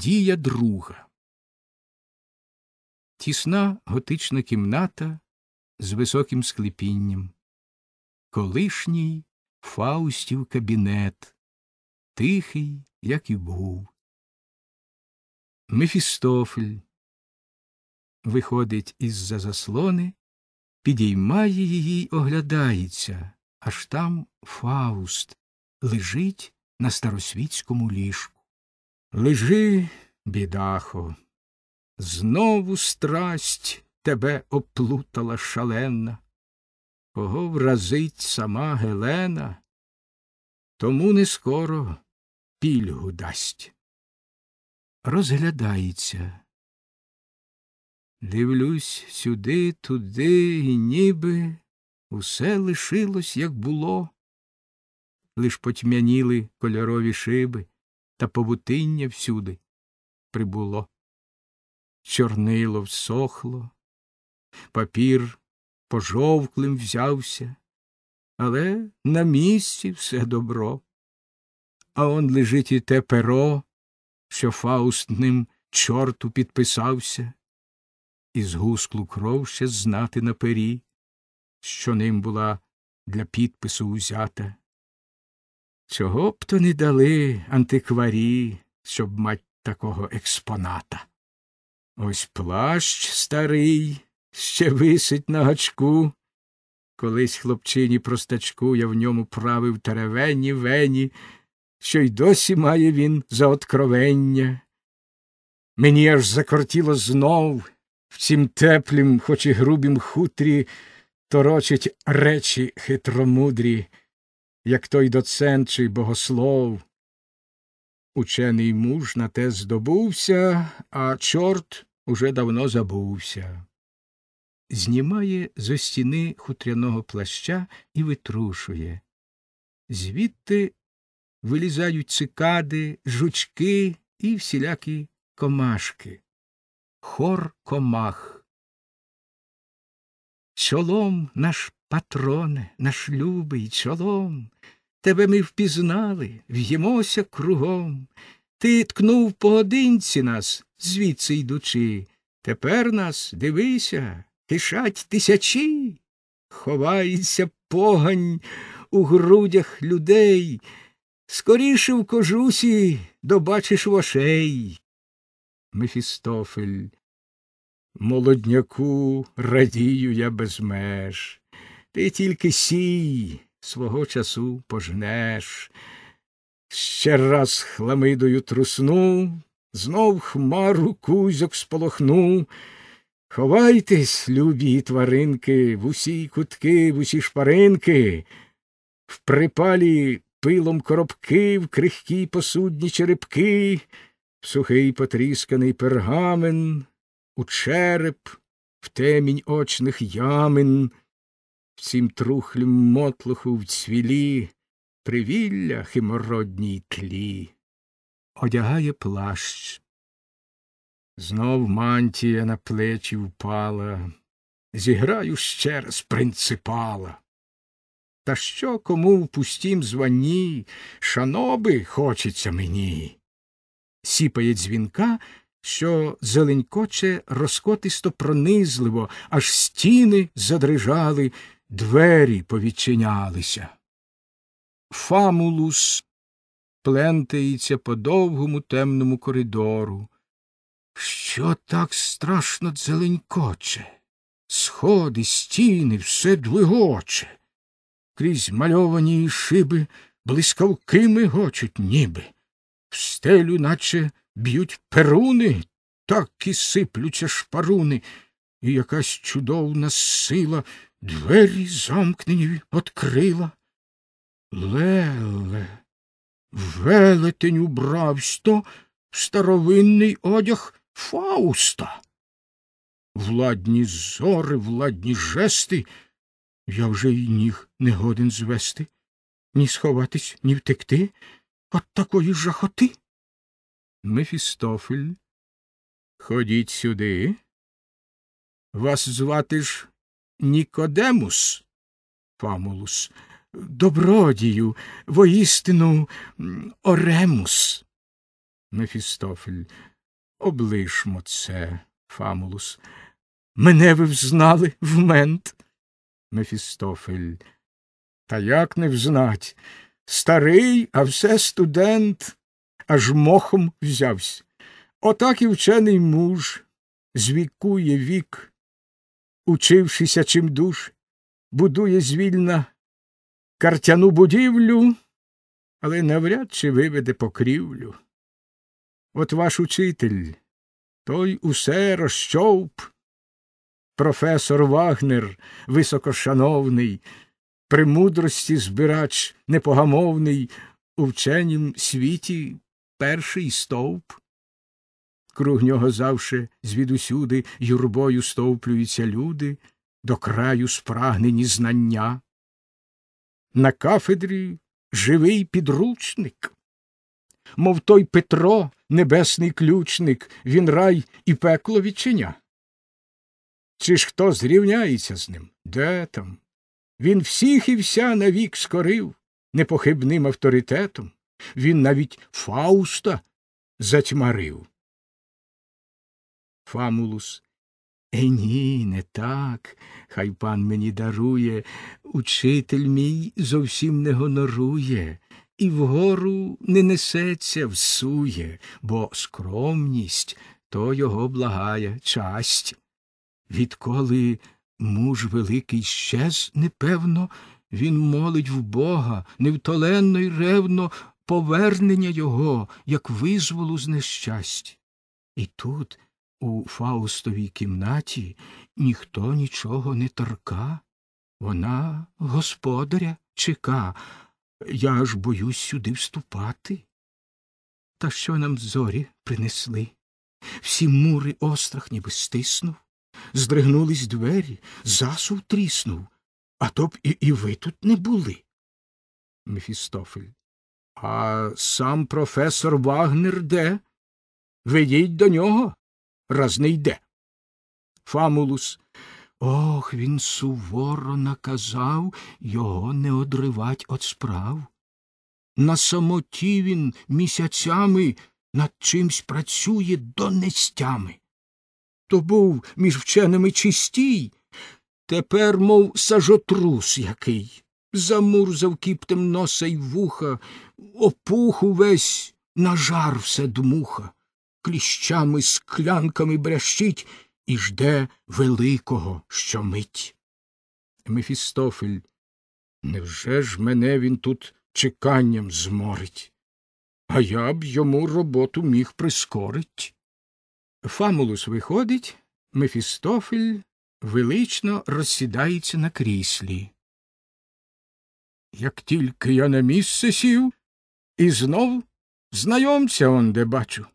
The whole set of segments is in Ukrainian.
Дія друга. Тісна готична кімната з високим склепінням. Колишній Фаустів кабінет, тихий, як і був. Мефістофель виходить із за заслони, підіймає її й оглядається, аж там Фауст лежить на старосвітському ліжку. Лежи, бідахо, знову страсть тебе оплутала шалена, кого вразить сама Гелена, тому не скоро пільгу дасть. Розглядається. Дивлюсь сюди, туди, і ніби усе лишилось, як було, лиш потьмяніли кольорові шиби та павутиння всюди прибуло. Чорнило всохло, папір пожовклим взявся, але на місці все добро. А он лежить і те перо, що Фауст ним чорту підписався, і згусклу кров ще знати на пері, що ним була для підпису узята. Чого б то не дали антикварі, щоб мать такого експоната? Ось плащ старий ще висить на гачку. Колись хлопчині простачку я в ньому правив теревені вені, що й досі має він за откровення. Мені аж закортіло знов в цім теплім, хоч і грубім хутрі, торочить речі хитромудрі як той доцент чи богослов. Учений муж на те здобувся, а чорт уже давно забувся. Знімає зо стіни хутряного плаща і витрушує. Звідти вилізають цикади, жучки і всілякі комашки. Хор комах. Чолом наш Патроне, наш любий чолом, тебе ми впізнали, в'ємося кругом. Ти ткнув поодинці нас, звідси йдучи. Тепер нас, дивися, кишать тисячі. Ховається погань у грудях людей. Скоріше в кожусі добачиш вошей. Мефістофель, молодняку радію я без меж. Ти тільки сій, свого часу пожнеш. Ще раз хламидою трусну, знов хмару кузьок сполохну. Ховайтесь, любі тваринки, в усі кутки, в усі шпаринки, в припалі пилом коробки, в крихкі посудні черепки, в сухий потрісканий пергамен, у череп, в темінь очних ямин всім трухлім мотлуху в цвілі, привілля химородній тлі, одягає плащ. Знов мантія на плечі впала, зіграю ще раз принципала. Та що кому в пустім званні шаноби хочеться мені? Сіпає дзвінка, що зеленькоче розкотисто пронизливо, аж стіни задрижали, двері повідчинялися. Фамулус плентається по довгому темному коридору. Що так страшно дзеленькоче? Сходи, стіни, все двигоче. Крізь мальовані шиби блискавки мигочуть ніби. В стелю, наче б'ють перуни, так і сиплються шпаруни, і якась чудовна сила Двері замкнені открила. Леле, велетень убравсь-то в старовинний одяг Фауста. Владні зори, владні жести, я вже й ніг не годен звести, ні сховатись, ні втекти от такої жахоти. Мефістофель, ходіть сюди. Вас звати ж Нікодемус, Фамулус, добродію, воістину Оремус. Мефістофель. Облишмо це, Фамулус. Мене ви взнали в мент. Мефістофель. Та як не взнать? Старий, а все студент, аж мохом взявся. Отак і вчений муж звікує вік, учившися чим душ, будує звільна картяну будівлю, але навряд чи виведе покрівлю. От ваш учитель, той усе розчовп, професор Вагнер, високошановний, премудрості збирач непогамовний, у вченім світі перший стовп. Круг нього завше звідусюди юрбою стовплюються люди, до краю спрагнені знання. На кафедрі живий підручник, мов той Петро, небесний ключник, він рай і пекло відчиня. Чи ж хто зрівняється з ним? Де там? Він всіх і вся навік скорив непохибним авторитетом, він навіть Фауста затьмарив. Фамулус. Е, ні, не так. Хай пан мені дарує. Учитель мій зовсім не гонорує, і вгору не несеться, всує, бо скромність то його благає часть. Відколи муж великий щез, непевно, він молить в Бога невтоленно й ревно повернення його, як визволу з нещастя. І тут, у Фаустовій кімнаті, ніхто нічого не торка. Вона господаря чека. Я аж боюсь сюди вступати. Та що нам зорі принесли? Всі мури острах ніби стиснув, здригнулись двері, засув тріснув, а то б і, і ви тут не були. Мефістофель. А сам професор Вагнер де? Ведіть до нього, раз не йде. Фамулус. Ох, він суворо наказав його не одривать от справ. На самоті він місяцями над чимсь працює донестями. То був між вченими чистій, тепер, мов сажотрус який, замурзав кіптем носа й вуха, опух увесь на жар все дмуха, кліщами, склянками брящить і жде великого щомить. Мефістофель, невже ж мене він тут чеканням зморить? А я б йому роботу міг прискорить. Фамулус виходить, Мефістофель велично розсідається на кріслі. Як тільки я на місце сів, і знов знайомця он де бачу.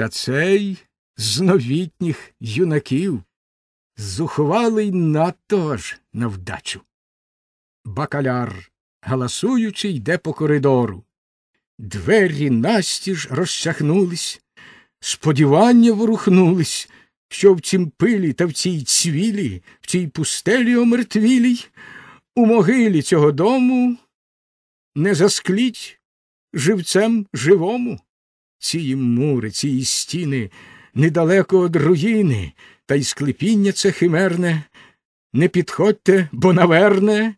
Та цей з новітніх юнаків, зухвалий надто аж на вдачу. Бакаляр, галасуючи, йде по коридору. Двері настіж розчахнулись, сподівання ворухнулись, що в цім пилі та в цій цвілі, в цій пустелі омертвілій, у могилі цього дому не заскліть живцем живому. Ці мури, ці стіни недалеко од руїни, та й склепіння це химерне. Не підходьте, бо наверне.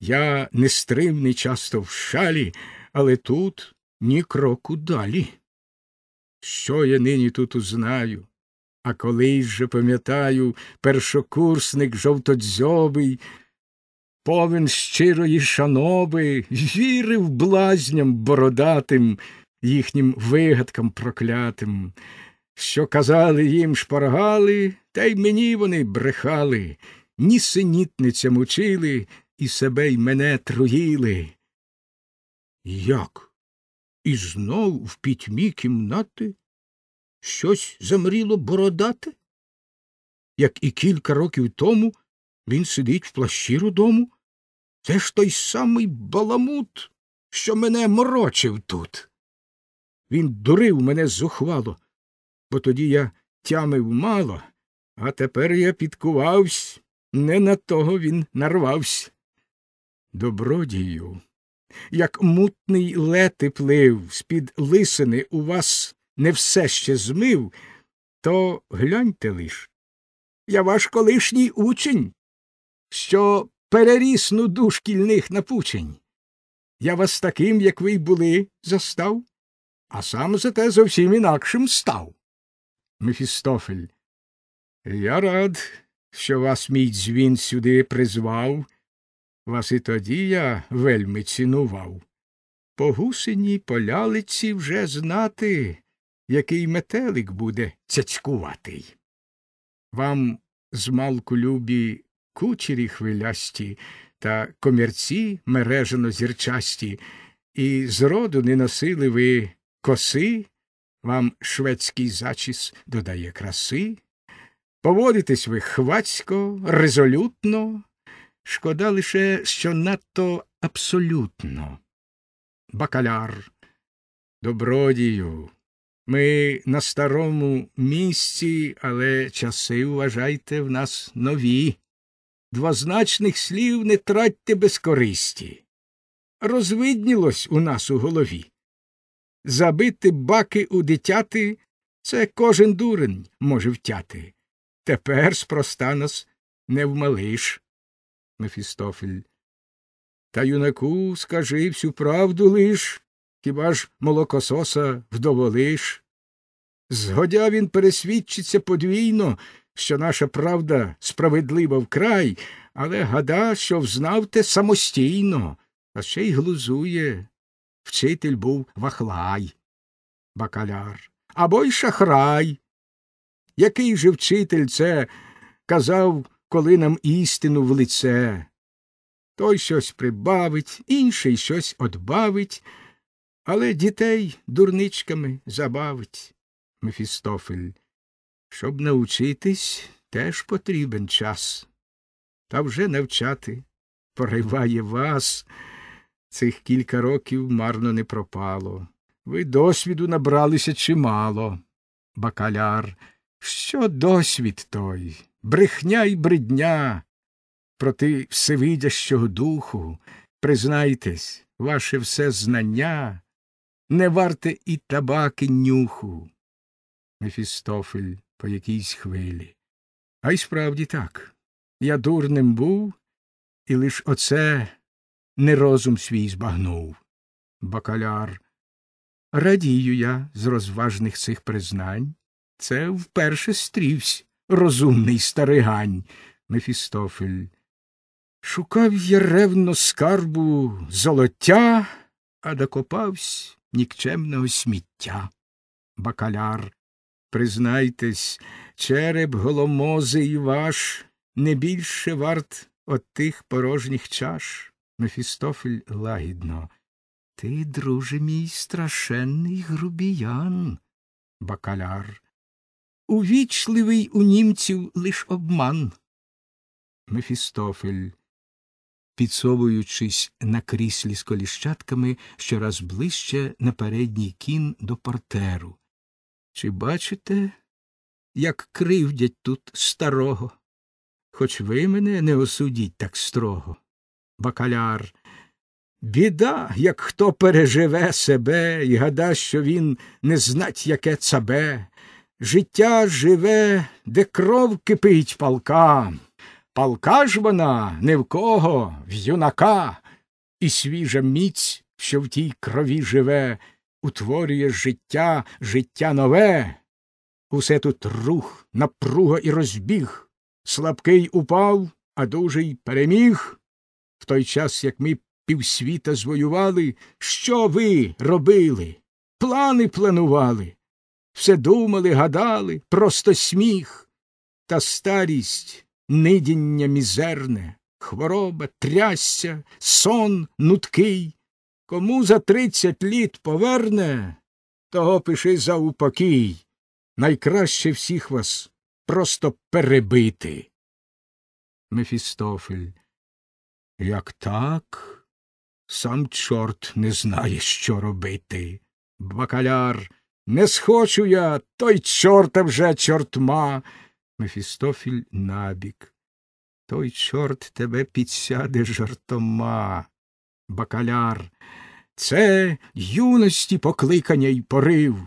Я нестримний часто в шалі, але тут ні кроку далі. Що я нині тут узнаю? А колись же пам'ятаю, першокурсник жовтодзьобий, повен щирої шаноби, вірив блазням бородатим, їхнім вигадкам проклятим. Що казали їм шпаргали, та й мені вони брехали, нісенітницям учили і себе й мене труїли. Як? І знов в пітьмі кімнати щось замріло бородати? Як і кілька років тому він сидить в плащі родому? Це ж той самий баламут, що мене морочив тут. Він дурив мене зухвало, бо тоді я тямив мало, а тепер я підкувавсь, не на того він нарвався. Добродію, як мутний лети плив з-під лисини у вас не все ще змив, то гляньте лиш. Я ваш колишній учень, що переріс нуду шкільних напучень. Я вас таким, як ви й були, застав, а сам зате зовсім інакшим став. Мефістофель. Я рад, що вас мій дзвін сюди призвав. Вас і тоді я вельми цінував. По гусині по лялиці вже знати, який метелик буде цяцькуватий. Вам змалку любі кучері хвилясті та комірці мережено зірчасті, і зроду не носили ви коси, вам шведський зачіс додає краси. Поводитесь ви хвацько, резолютно, шкода лише, що надто абсолютно. Бакаляр, добродію. Ми на старому місці, але часи, вважайте, в нас нові. Двозначних слів не тратьте без користі. Розвиднілось у нас у голові. Забити баки у дитяти це кожен дурень може втяти. Тепер спроста нас не вмалиш. Мефістофель. Та юнаку скажи всю правду лиш, хіба ж молокососа вдоволиш? Згодя він пересвідчиться подвійно, що наша правда справедлива вкрай, але гада, що взнав те самостійно, а ще й глузує. Вчитель був вахлай, бакаляр, або й шахрай. Який же вчитель це казав, коли нам істину в лице? Той щось прибавить, інший щось одбавить, але дітей дурничками забавить. Мефістофель. Щоб навчитись, теж потрібен час. Та вже навчати пориває вас. Цих кілька років марно не пропало. Ви досвіду набралися чимало. Бакаляр. Що досвід той? Брехня й бредня. Проти всевидящого духу, признайтесь, ваше все знання не варте і табаки нюху. Мефістофель по якійсь хвилі. А й справді так. Я дурним був, і лиш оце не розум свій збагнув. Бакаляр. Радію я з розважних цих признань. Це вперше стрівсь розумний старигань. Мефістофель. Шукав я ревно скарбу золоття, а докопавсь нікчемного сміття. Бакаляр. Признайтесь, череп голомозий ваш не більше варт от тих порожніх чаш. Мефістофель лагідно. Ти, друже мій, страшенний грубіян. Бакаляр. Увічливий у німців лиш обман. Мефістофель, підсовуючись на кріслі з коліщатками щораз ближче на передній кін до портеру. Чи бачите, як кривдять тут старого? Хоч ви мене не осудіть так строго. Бакаляр. Біда, як хто переживе себе і гада, що він не знать, яке цабе. Життя живе, де кров кипить палка. Палка ж вона не в кого, в юнака, і свіжа міць, що в тій крові живе, утворює життя, життя нове. Усе тут рух, напруга і розбіг. Слабкий упав, а дужий переміг. В той час, як ми півсвіта звоювали, що ви робили? Плани планували, все думали, гадали, просто сміх, та старість, нидіння мізерне, хвороба, трясся, сон нуткий. Кому за тридцять літ поверне, того пиши за упокій. Найкраще всіх вас просто перебити. Мефістофель. Як так? Сам чорт не знає, що робити. Бакаляр. Не схочу я, той чорта вже чортма. Мефістофіль набік. Той чорт тебе підсяде жартома. Бакаляр. Це юності покликання й порив.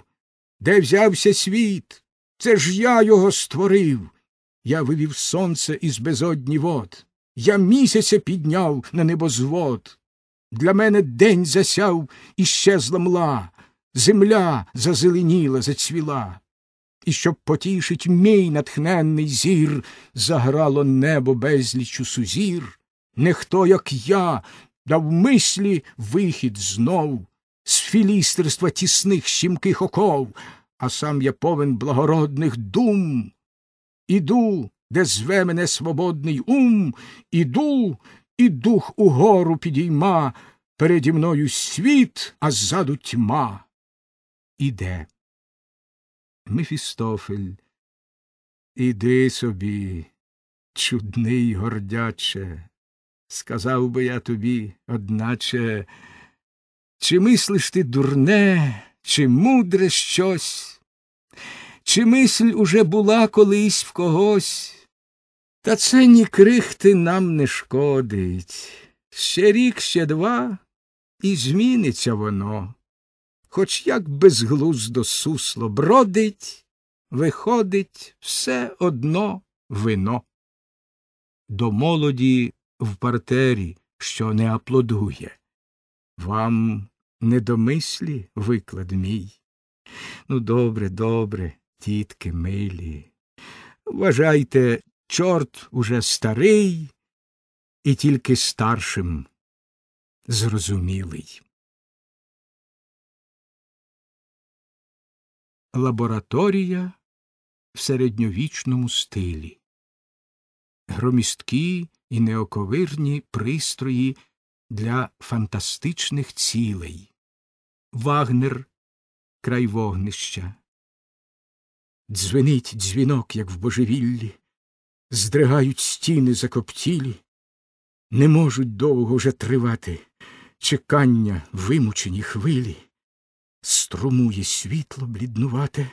Де взявся світ? Це ж я його створив. Я вивів сонце із безодні вод. Я місяця підняв на небозвод. Для мене день засяв і щезла мла, земля зазеленіла, зацвіла. І щоб потішить мій натхненний зір, заграло небо безлічу сузір. Не хто, як я, дав мислі вихід знов з філістерства тісних щімких оков, а сам я повен благородних дум. Іду, де зве мене свободний ум, іду, і дух угору підійма, переді мною світ, а ззаду тьма. Іде. Мефістофель, іди собі, чудний гордяче, сказав би я тобі, одначе, чи мислиш ти дурне, чи мудре щось, чи мисль уже була колись в когось, та це ні крихти нам не шкодить. Ще рік, ще два, і зміниться воно. Хоч як безглуздо сусло бродить, виходить все одно вино. До молоді в партері, що не аплодує. Вам не до мислі виклад мій. Ну, добре, добре, тітки милі. Вважайте, чорт уже старий і тільки старшим зрозумілий. Лабораторія в середньовічному стилі. Громісткі і неоковирні пристрої для фантастичних цілей. Вагнер край вогнища. Дзвенить дзвінок, як в божевіллі, здригають стіни закоптілі, не можуть довго вже тривати чекання вимучені хвилі. Струмує світло бліднувате,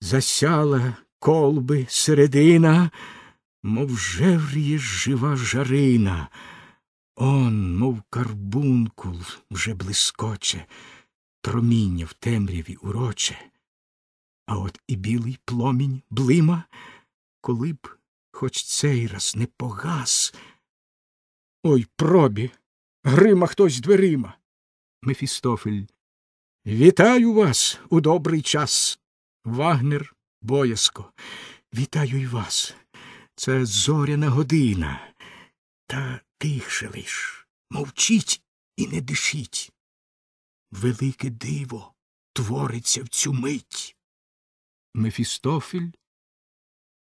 засяла колби середина, мов жевріє жива жарина. Он, мов карбункул, вже блискоче, проміння в темряві уроче. А от і білий пломінь блима, коли б хоч цей раз не погас. Ой, пробі, грима хтось дверима. Мефістофель. Вітаю вас у добрий час. Вагнер боязко. Вітаю й вас. Це зоряна година. Та тихше лиш. Мовчіть і не дишіть. Велике диво твориться в цю мить. Мефістофель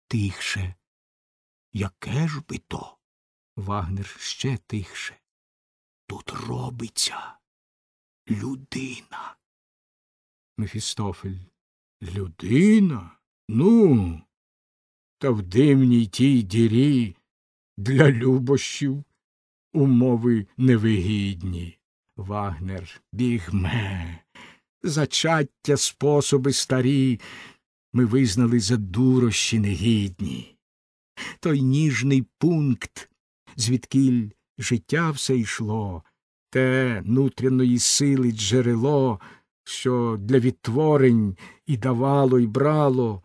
тихше. Яке ж би то? Вагнер ще тихше. Тут робиться людина. Мефістофель. Людина? Ну. Та в дивній тій дірі для любощів умови невигідні. Вагнер бігме, зачаття способи старі ми визнали за дурощі негідні. Той ніжний пункт, звідкіль життя все йшло, те нутряної сили джерело, що для відтворень і давало, і брало,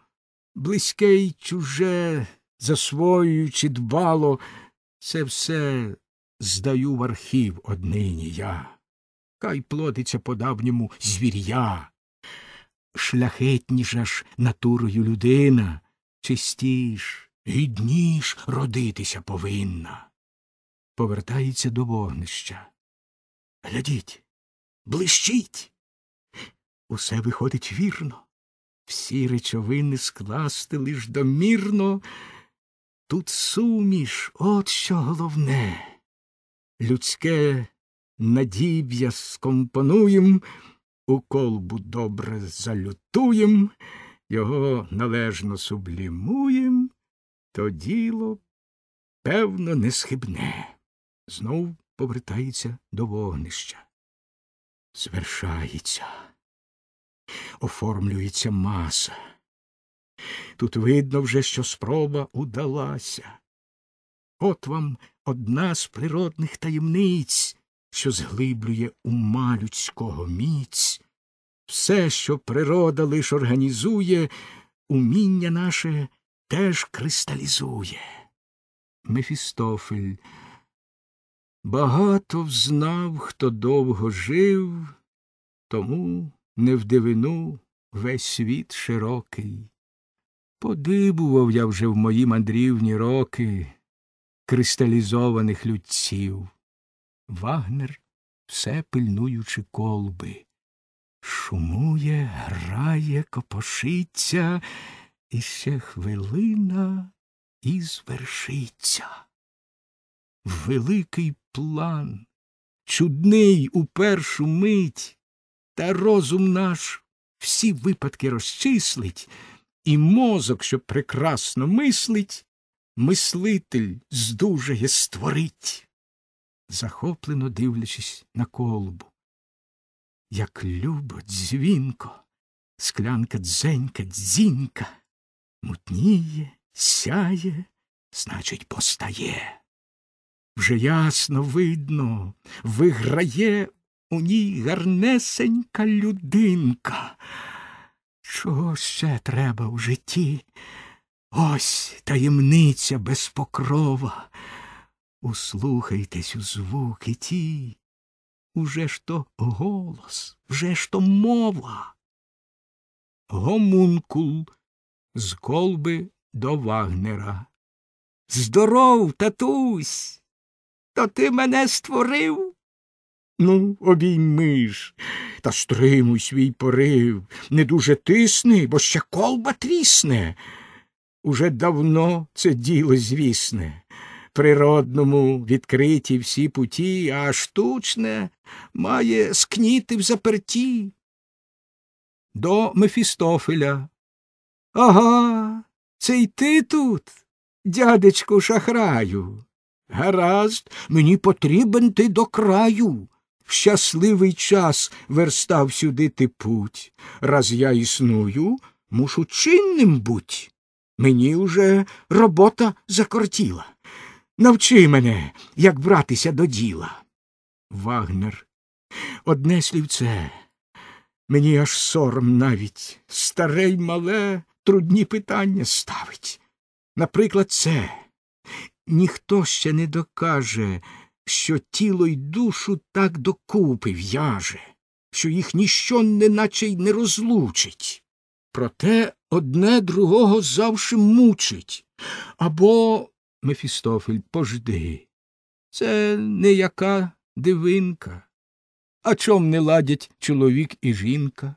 близьке й чуже, засвоюючи дбало, це все здаю в архів однині я. Хай плодиться по давньому звір'я. Шляхетніша ж натурою людина, чистіш, гідніш родитися повинна. Повертається до вогнища. Глядіть, блищить. Усе виходить вірно. Всі речовини скласти лиш домірно. Тут суміш, от що головне. Людське надіб'я скомпонуєм, у колбу добре залютуєм, його належно сублімуєм, то діло, певно, не схибне. Знов повертається до вогнища. Звершається, оформлюється маса. Тут видно вже, що спроба удалася. От вам одна з природних таємниць, що зглиблює ума людського міць, все, що природа лиш організує, уміння наше теж кристалізує. Мефістофель багато взнав, хто довго жив, тому не в дивину весь світ широкий. Подибував я вже в мої мандрівні роки кристалізованих людців. Вагнер, все пильнуючи колби, шумує, грає, копошиться, і ще хвилина і звершиться. Великий план, чудний у першу мить, та розум наш всі випадки розчислить, і мозок, що прекрасно мислить, мислитель здужає створить, захоплено дивлячись на колбу. Як любо, дзвінко, склянка дзенька, дзінька, мутніє, сяє, значить, постає. Вже ясно видно, виграє у ній гарнесенька людинка. Чого ще треба в житті? Ось таємниця без покрова. Услухайтесь у звуки ті. Уже ж то голос, вже ж то мова. Гомункул з колби до Вагнера. Здоров, татусь. То ти мене створив? Ну, обійми ж, та стримуй свій порив, не дуже тисни, бо ще колба трісне. Уже давно це діло звісне. Природному відкриті всі путі, а штучне має скніти в заперті. До Мефістофеля. Ага, це й ти тут, дядечку шахраю. Гаразд, мені потрібен ти до краю. В щасливий час верстав сюди ти путь. Раз я існую, мушу чинним буть. Мені уже робота закортіла. Навчи мене, як братися до діла. Вагнер. Одне слівце. Мені аж сором навіть старе й мале трудні питання ставить. Наприклад, це ніхто ще не докаже, що тіло й душу так докупи в'яже, що їх ніщо неначе й не розлучить. Проте одне другого завжди мучить. Або, Мефістофель, пожди. Це не яка дивинка. А чом не ладять чоловік і жінка?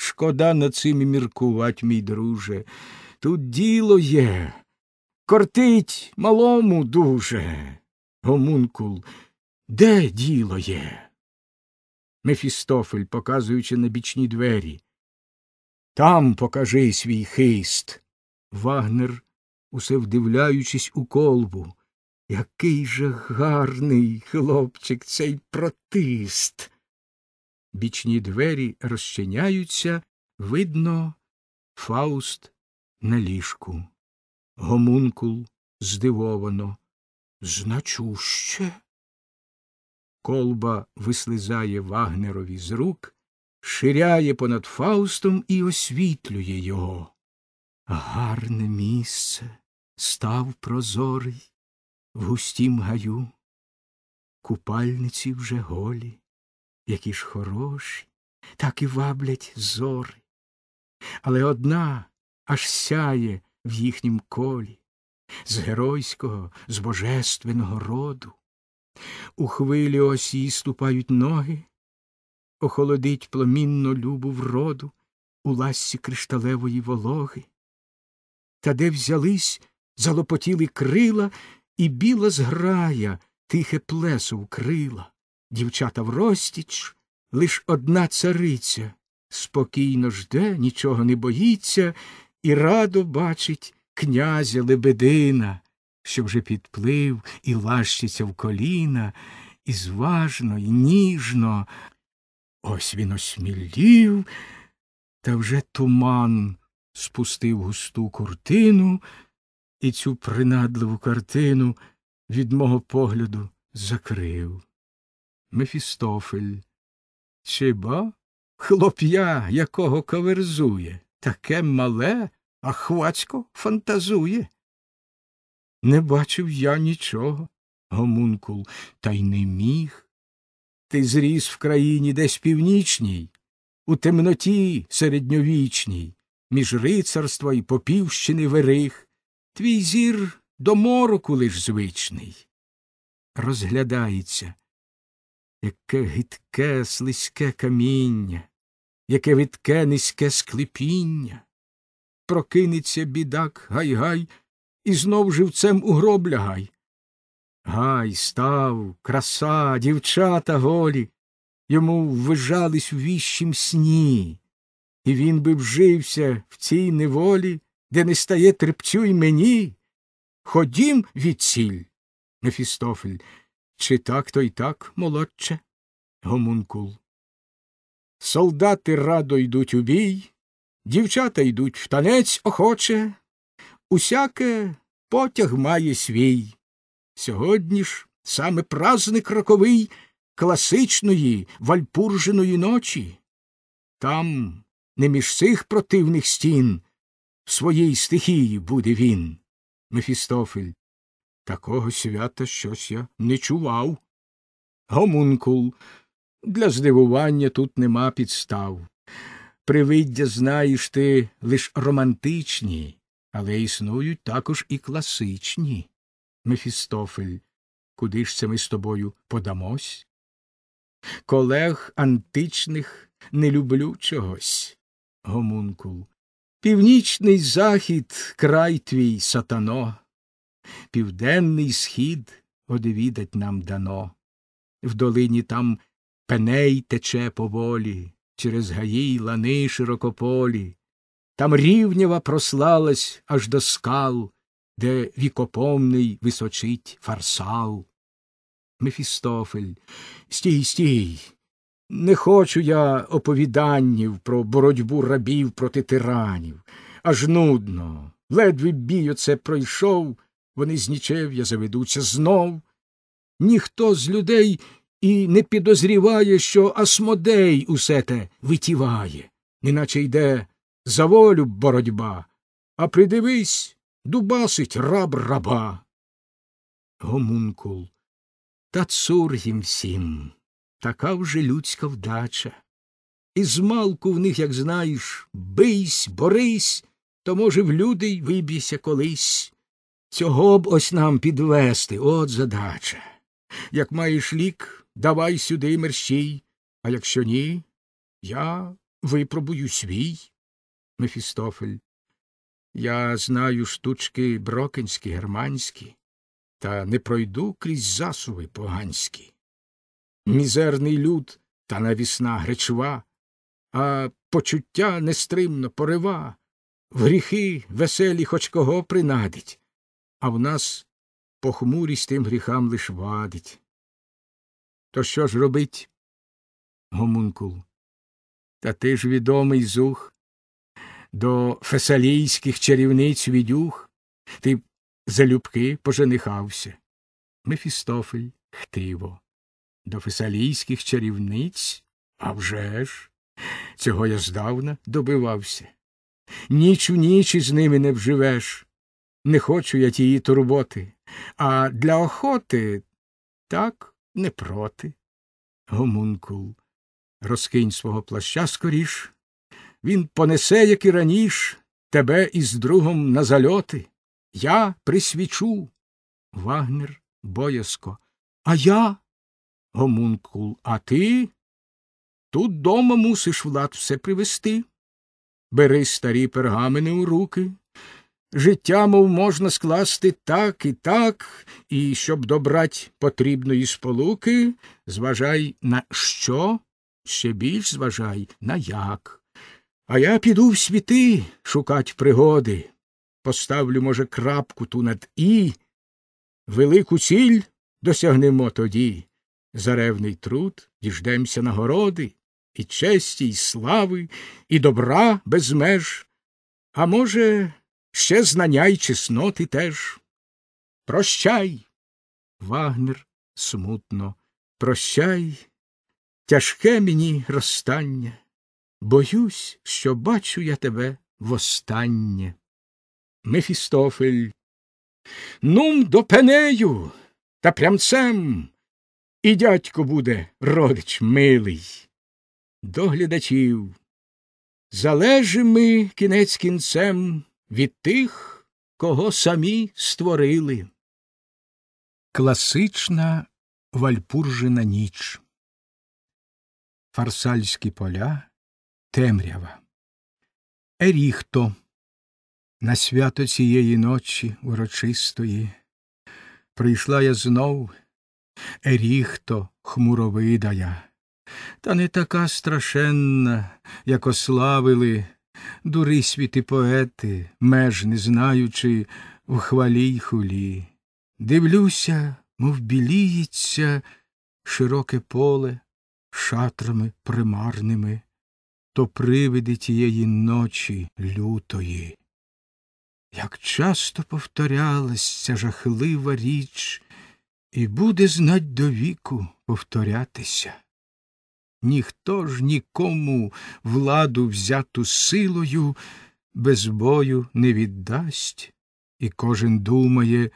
Шкода над цим і міркувать, мій друже. Тут діло є. Кортить малому дуже. Гомункул, де діло є? Мефістофель, показуючи на бічні двері. Там покажи свій хист. Вагнер, усе вдивляючись у колбу. Який же гарний хлопчик цей протист. Бічні двері розчиняються, видно, Фауст на ліжку. Гомункул здивовано. Значуще. Колба вислизає Вагнерові з рук, ширяє понад Фаустом і освітлює його. Гарне місце став прозорий в густім гаю. Купальниці вже голі, які ж хороші, так і ваблять зори. Але одна аж сяє в їхнім колі, з геройського, з божественного роду. У хвилі осі ступають ноги, охолодить пломінно любу вроду у ласці кришталевої вологи. Та де взялись, залопотіли крила, і біла зграя тихе плесо вкрила. Дівчата в розтіч, лиш одна цариця спокійно жде, нічого не боїться, і радо бачить князя Лебедина, що вже підплив і лащиться в коліна, і зважно, і ніжно. Ось він осмілів, та вже туман спустив густу куртину, і цю принадливу картину від мого погляду закрив. Мефістофель. Чи ба? хлоп'я, якого каверзує, таке мале, а хвацько фантазує. Не бачив я нічого, гомункул, та й не міг. Ти зріс в країні десь північній, у темноті середньовічній, між рицарства і попівщини верих, твій зір до мороку лиш звичний. Розглядається, яке гидке, слизьке каміння, яке видке низьке склепіння. Прокинеться бідак, гай-гай, і знов живцем у гроб лягай. Гай, став, краса, дівчата голі, йому ввижались у віщім сні, і він би вжився в цій неволі, де не стає трепцю й мені. Ходім від ціль, Мефістофель, чи так, то й так, молодче, гомункул. Солдати радо йдуть у бій, дівчата йдуть в танець охоче, усяке потяг має свій. Сьогодні ж саме праздник роковий класичної вальпурженої ночі. Там, не між цих противних стін, в своїй стихії буде він. Мефістофель. Такого свята щось я не чував. Гомункул. Для здивування тут нема підстав. Привиддя, знаєш ти, лиш романтичні, але існують також і класичні. Мефістофель, куди ж це ми з тобою подамось? Колег античних не люблю чогось. Гомункул. Північний захід край твій сатано, південний схід одвідать нам дано. В долині там пеней тече поволі, через гаї лани широкополі. Там рівнєва прослалась аж до скал, де вікопомний височить фарсал. Мефістофель, стій, стій. Не хочу я оповіданнів про боротьбу рабів проти тиранів. Аж нудно. Ледве бій оце пройшов, вони з нічев'я заведуться знов. Ніхто з людей і не підозріває, що Асмодей усе те витіває, неначе йде за волю боротьба, а придивись, дубасить раб раба. Гомункул. Та цур їм всім, така вже людська вдача. І змалку в них, як знаєш, бийсь, борись, то, може, в люди й вибійся колись. Цього б ось нам підвести, от задача. Як маєш лік, давай сюди мерщій, а якщо ні, я випробую свій. Мефістофель. Я знаю штучки брокенські, германські, та не пройду крізь засуви поганські. Мізерний люд та навісна гречва, а почуття нестримно порива, в гріхи веселі хоч кого принадить, а в нас похмурість тим гріхам лиш вадить. То що ж робить? Гомункул. Та ти ж відомий зух. До фесалійських чарівниць відюх. Ти залюбки поженихався. Мефістофель хтиво. До фесалійських чарівниць? А вже ж! Цього я здавна добивався. Ніч у ніч із ними не вживеш. Не хочу я тієї турботи, а для охоти так не проти. Гомункул, розкинь свого плаща скоріш. Він понесе, як і раніш, тебе із другом на зальоти. Я присвічу. Вагнер боязко. А я? Гомункул, а ти? Тут дома мусиш влад все привести. Бери старі пергамени у руки. Життя, мов можна скласти так і так, і щоб добрать потрібної сполуки, зважай на що, ще більш зважай на як. А я піду в світи шукать пригоди. Поставлю, може, крапку ту над і. Велику ціль досягнемо тоді. За ревний труд діждемся нагороди, і честі, і слави, і добра без меж. А може, ще знання й чесноти теж. Прощай. Вагнер смутно. Прощай. Тяжке мені розстання. боюсь, що бачу я тебе востаннє. Мефістофель. Нум до пенею та прямцем. І дядько буде родич милий. До глядачів. Залежим ми кінець кінцем від тих, кого самі створили. Класична Вальпуржина ніч. Фарсальські поля, темрява. Еріхто. На свято цієї ночі урочистої. Прийшла я знов, Еріхто хмуровидая, та не така страшенна, як ославили дури світи поети, меж не знаючи в хвалі й хулі. Дивлюся, мов біліється широке поле шатрами примарними, то привиди тієї ночі лютої. Як часто повторялась ця жахлива річ, і буде знать до віку повторятися. Ніхто ж нікому владу взяту силою без бою не віддасть, і кожен думає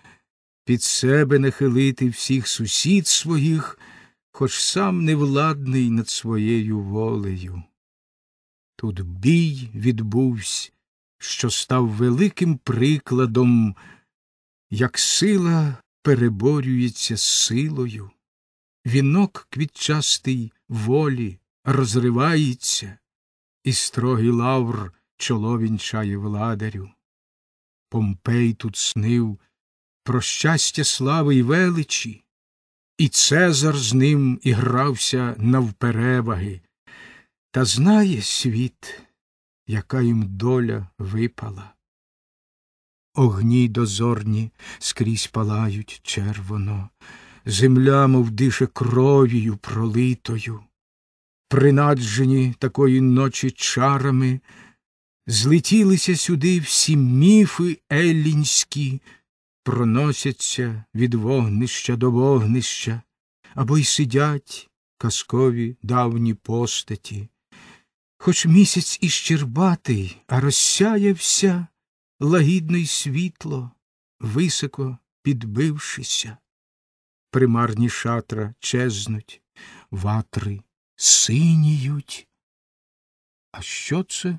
під себе нахилити всіх сусід своїх, хоч сам невладний над своєю волею. Тут бій відбувсь, що став великим прикладом, як сила переборюється з силою, вінок квітчастий волі розривається, і строгий лавр чоло вінчає владарю. Помпей тут снив про щастя слави й величі, і Цезар з ним ігрався навпереваги, та знає світ, яка їм доля випала. Огні дозорні скрізь палають червоно, земля, мов дише кров'ю пролитою, принаджені такої ночі чарами, злетілися сюди всі міфи еллінські, проносяться від вогнища до вогнища, або й сидять казкові давні постаті. Хоч місяць і щербатий, а розсяявся лагідно й світло, високо підбившися. Примарні шатра чезнуть, ватри синіють. А що це?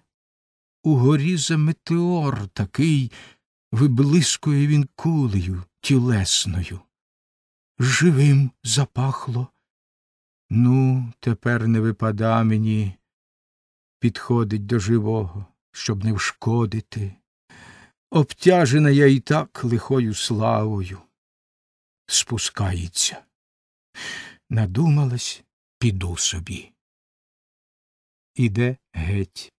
Угорі за метеор такий виблискує він кулею тілесною. Живим запахло. Ну, тепер не випада мені підходить до живого, щоб не вшкодити. Обтяжена я і так лихою славою. Спускається. Надумалась, піду собі. Іде геть.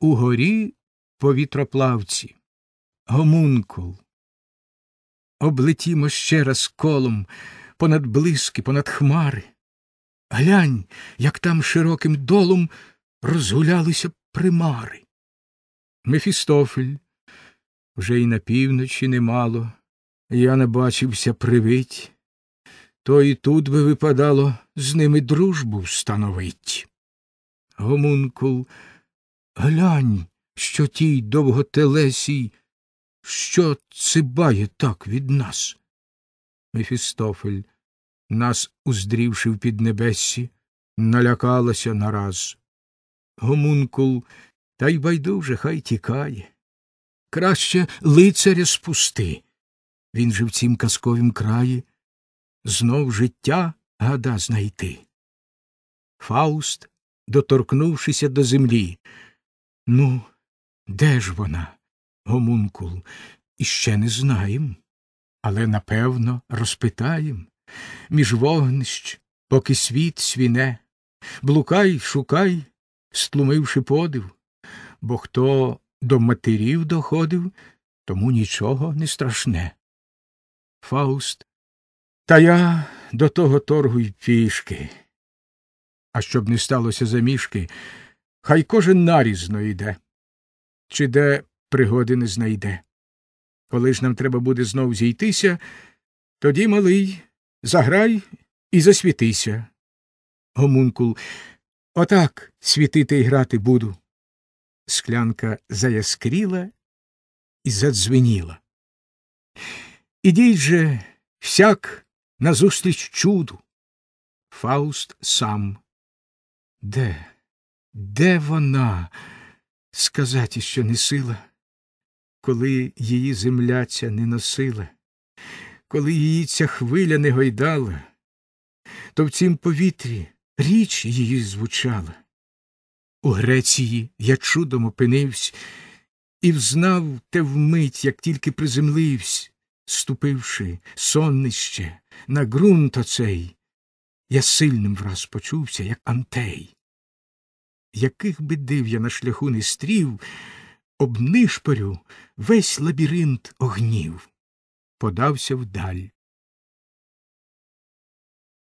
Угорі повітроплавці, гомункул. Облетімо ще раз колом понад блиски, понад хмари. Глянь, як там широким долом розгулялися примари. Мефістофель вже й на півночі немало, я не бачився привить, то і тут би випадало з ними дружбу встановить. Гомункул, глянь, що тій довготелесій, що цибає так від нас. Мефістофель, нас, уздрівши в піднебессі, налякалася нараз. Гомункул, та й байдуже, хай тікає. Краще лицаря спусти. Він же в цім казковім краї знов життя гада знайти. Фауст, доторкнувшися до землі. Ну, де ж вона, гомункул, іще не знаєм, але напевно розпитаєм між вогнищ, поки світ свіне, блукай, шукай, стлумивши подив, бо хто до матерів доходив, тому нічого не страшне. Фауст, та я до того торгу й пішки. А щоб не сталося замішки, хай кожен нарізно йде, чи де пригоди не знайде. Коли ж нам треба буде знов зійтися, тоді, малий, заграй і засвітися. Гомункул, Отак світити й грати буду. Склянка заяскріла і задзвеніла. Ідіть же всяк назустріч чуду. Фауст сам. Де? Де вона? Сказати, що не сила, коли її земля ця не носила, коли її ця хвиля не гойдала, то в цім повітрі річ її звучала. У Греції я чудом опинився і взнав те вмить, як тільки приземлився, ступивши соннище на ґрунт оцей, я сильним враз почувся, як Антей. Яких би див я на шляху не стрів, обнишпорю весь лабіринт огнів, подався вдаль.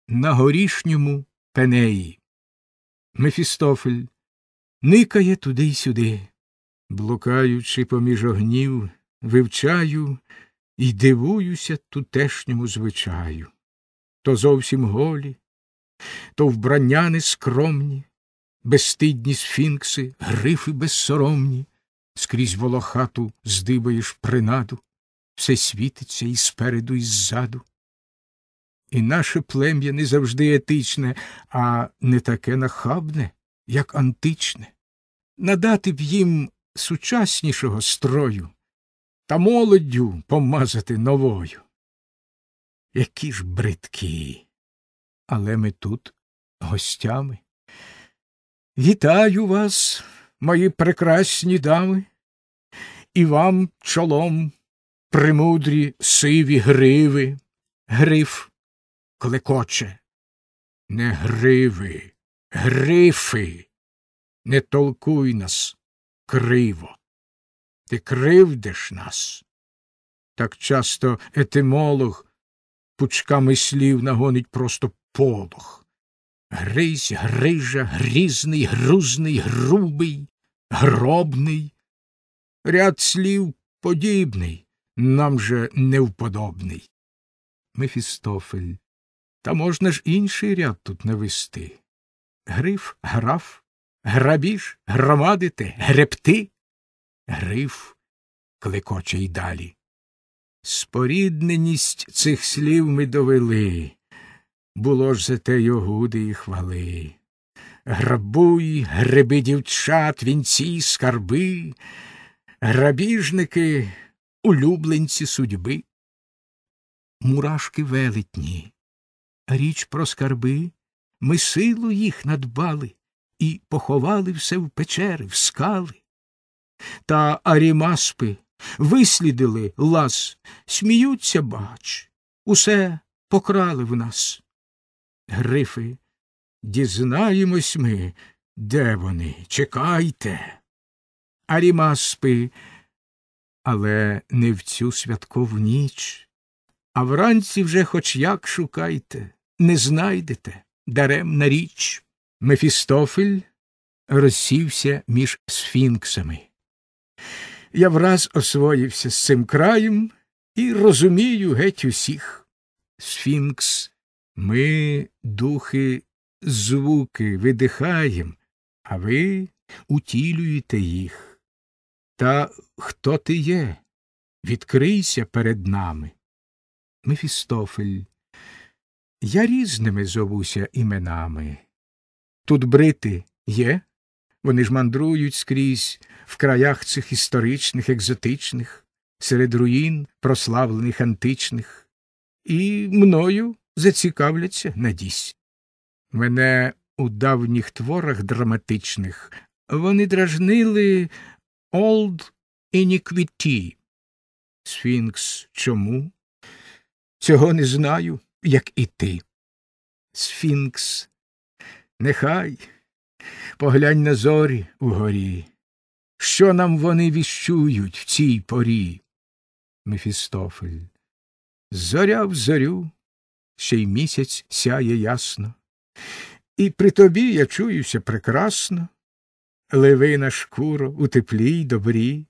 На горішньому пенеї Мефістофель никає туди й сюди, блукаючи поміж огнів, вивчаю і дивуюся тутешньому звичаю. То зовсім голі, то вбрання нескромні, безстидні сфінкси, грифи безсоромні, скрізь волохату здибаєш принаду, все світиться і спереду, і ззаду. І наше плем'я не завжди етичне, а не таке нахабне, як античне. Надати б їм сучаснішого строю та молоддю помазати новою. Які ж бридкі, але ми тут гостями. Вітаю вас, мої прекрасні дами, і вам чолом премудрі сиві гриви, гриф клекоче. Не гриви, грифи, не толкуй нас криво. Ти кривдиш нас. Так часто етимолог пучками слів нагонить просто полох. Гризь, грижа, грізний, грузний, грубий, гробний. Ряд слів подібний, нам же невподобний. Мефістофель. Та можна ж інший ряд тут навести. Гриф, граф, грабіж, громадити, гребти. Гриф клекоче й далі. Спорідненість цих слів ми довели. Було ж за те йогуди і хвали. Грабуй, греби дівчат, вінці, скарби, грабіжники, улюбленці судьби. Мурашки велетні, річ про скарби, ми силу їх надбали і поховали все в печери, в скали. Та арімаспи вислідили лаз, сміються, бач, усе покрали в нас. Грифи, дізнаємось ми, де вони, чекайте. Арімаспи, але не в цю святкову ніч, а вранці вже хоч як шукайте, не знайдете даремна річ. Мефістофель розсівся між сфінксами. Я враз освоївся з цим краєм і розумію геть усіх. Сфінкс, ми, духи, звуки видихаєм, а ви утілюєте їх. Та хто ти є? Відкрийся перед нами. Мефістофель, я різними зовуся іменами. Тут брити є, вони ж мандрують скрізь в краях цих історичних, екзотичних, серед руїн, прославлених античних, і мною зацікавляться надісь. Мене у давніх творах драматичних вони дражнили Old Iniquity. Сфінкс чому? Цього не знаю, як і ти. Сфінкс, нехай поглянь на зорі угорі. Що нам вони віщують в цій порі? Мефістофель. Зоря в зорю, ще й місяць сяє ясно. І при тобі я чуюся прекрасно. Ливина шкуро у теплі й добрі.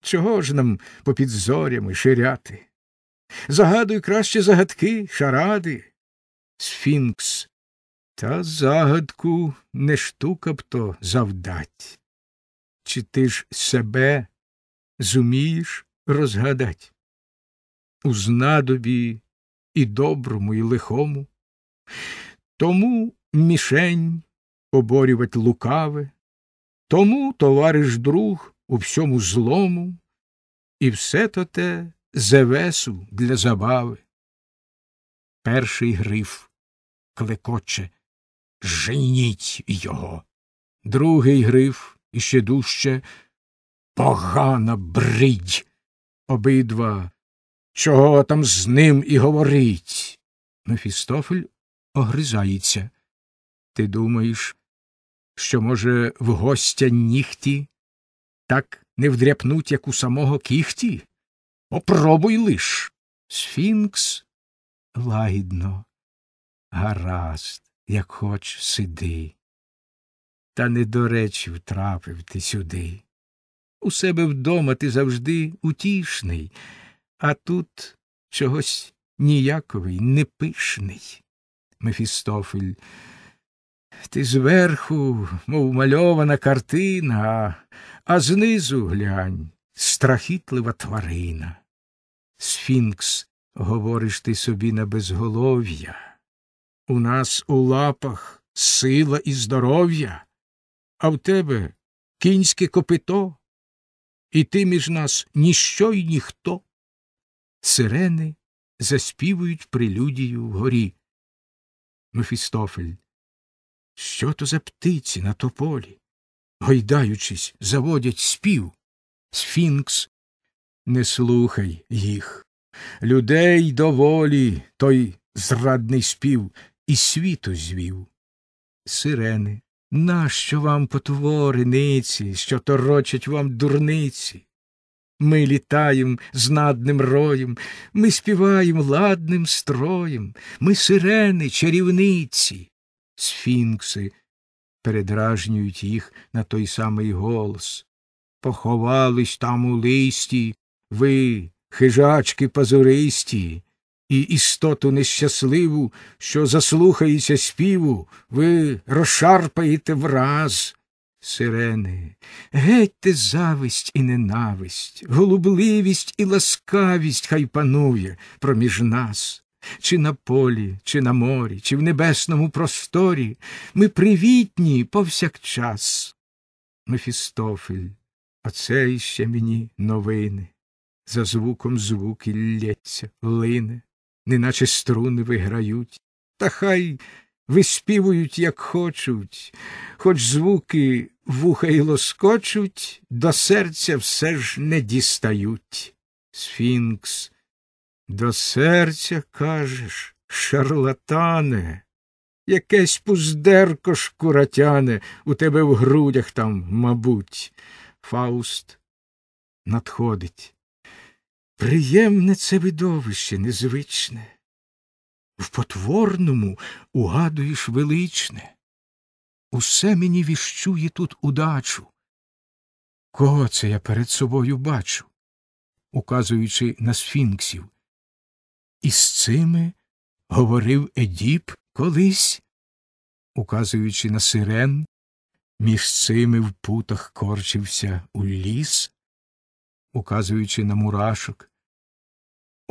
Чого ж нам попід зорями ширяти? Загадуй краще загадки, шаради. Сфінкс Та загадку не штука б то завдать. Чи ти ж себе зумієш розгадать? У знадобі і доброму, і лихому. Тому мішень оборювать лукаве, тому товариш друг у всьому злому, і все то те зевесу для забави. Перший гриф клекоче Женіть його. Другий гриф іще дужче погана бридь. Обидва. Чого там з ним і говорить? Мефістофель огризається. Ти думаєш, що, може, в гостя нігті так не вдряпнуть, як у самого кіхті? Попробуй лиш. Сфінкс лагідно. Гаразд, як хоч сиди. Та не до речі втрапив ти сюди. У себе вдома ти завжди утішний, а тут чогось ніяковий, непишний. Мефістофель, ти зверху, мов мальована картина, а, знизу глянь страхітлива тварина. Сфінкс, говориш ти собі на безголов'я. У нас у лапах сила і здоров'я, а в тебе кінське копито, і ти між нас ніщо й ніхто. Сирени заспівують прелюдію вгорі. Мефістофель. Що то за птиці на тополі? Гойдаючись, заводять спів. Сфінкс. Не слухай їх. Людей доволі той зрадний спів і світу звів. Сирени, нащо вам потворениці, що торочать вам дурниці? Ми літаєм з надним роєм, ми співаєм ладним строєм, ми сирени, чарівниці. Сфінкси передражнюють їх на той самий голос. Поховались там у листі, ви, хижачки пазуристі, і істоту нещасливу, що заслухається співу, ви розшарпаєте враз. Сирени, гетьте зависть і ненависть, голубливість і ласкавість хай панує проміж нас. Чи на полі, чи на морі, чи в небесному просторі ми привітні повсякчас. Мефістофель, оце іще мені новини. За звуком звуки лється, лине, неначе струни виграють, та хай виспівують, як хочуть, хоч звуки вуха й лоскочуть, до серця все ж не дістають. Сфінкс, до серця кажеш, шарлатане, якесь пуздерко шкуратяне у тебе в грудях там, мабуть. Фауст надходить. Приємне це видовище незвичне. В потворному угадуєш величне. Усе мені віщує тут удачу. Кого це я перед собою бачу, указуючи на сфінксів. І з цими говорив Едіп колись, указуючи на сирен, між цими в путах корчився у ліс, указуючи на мурашок.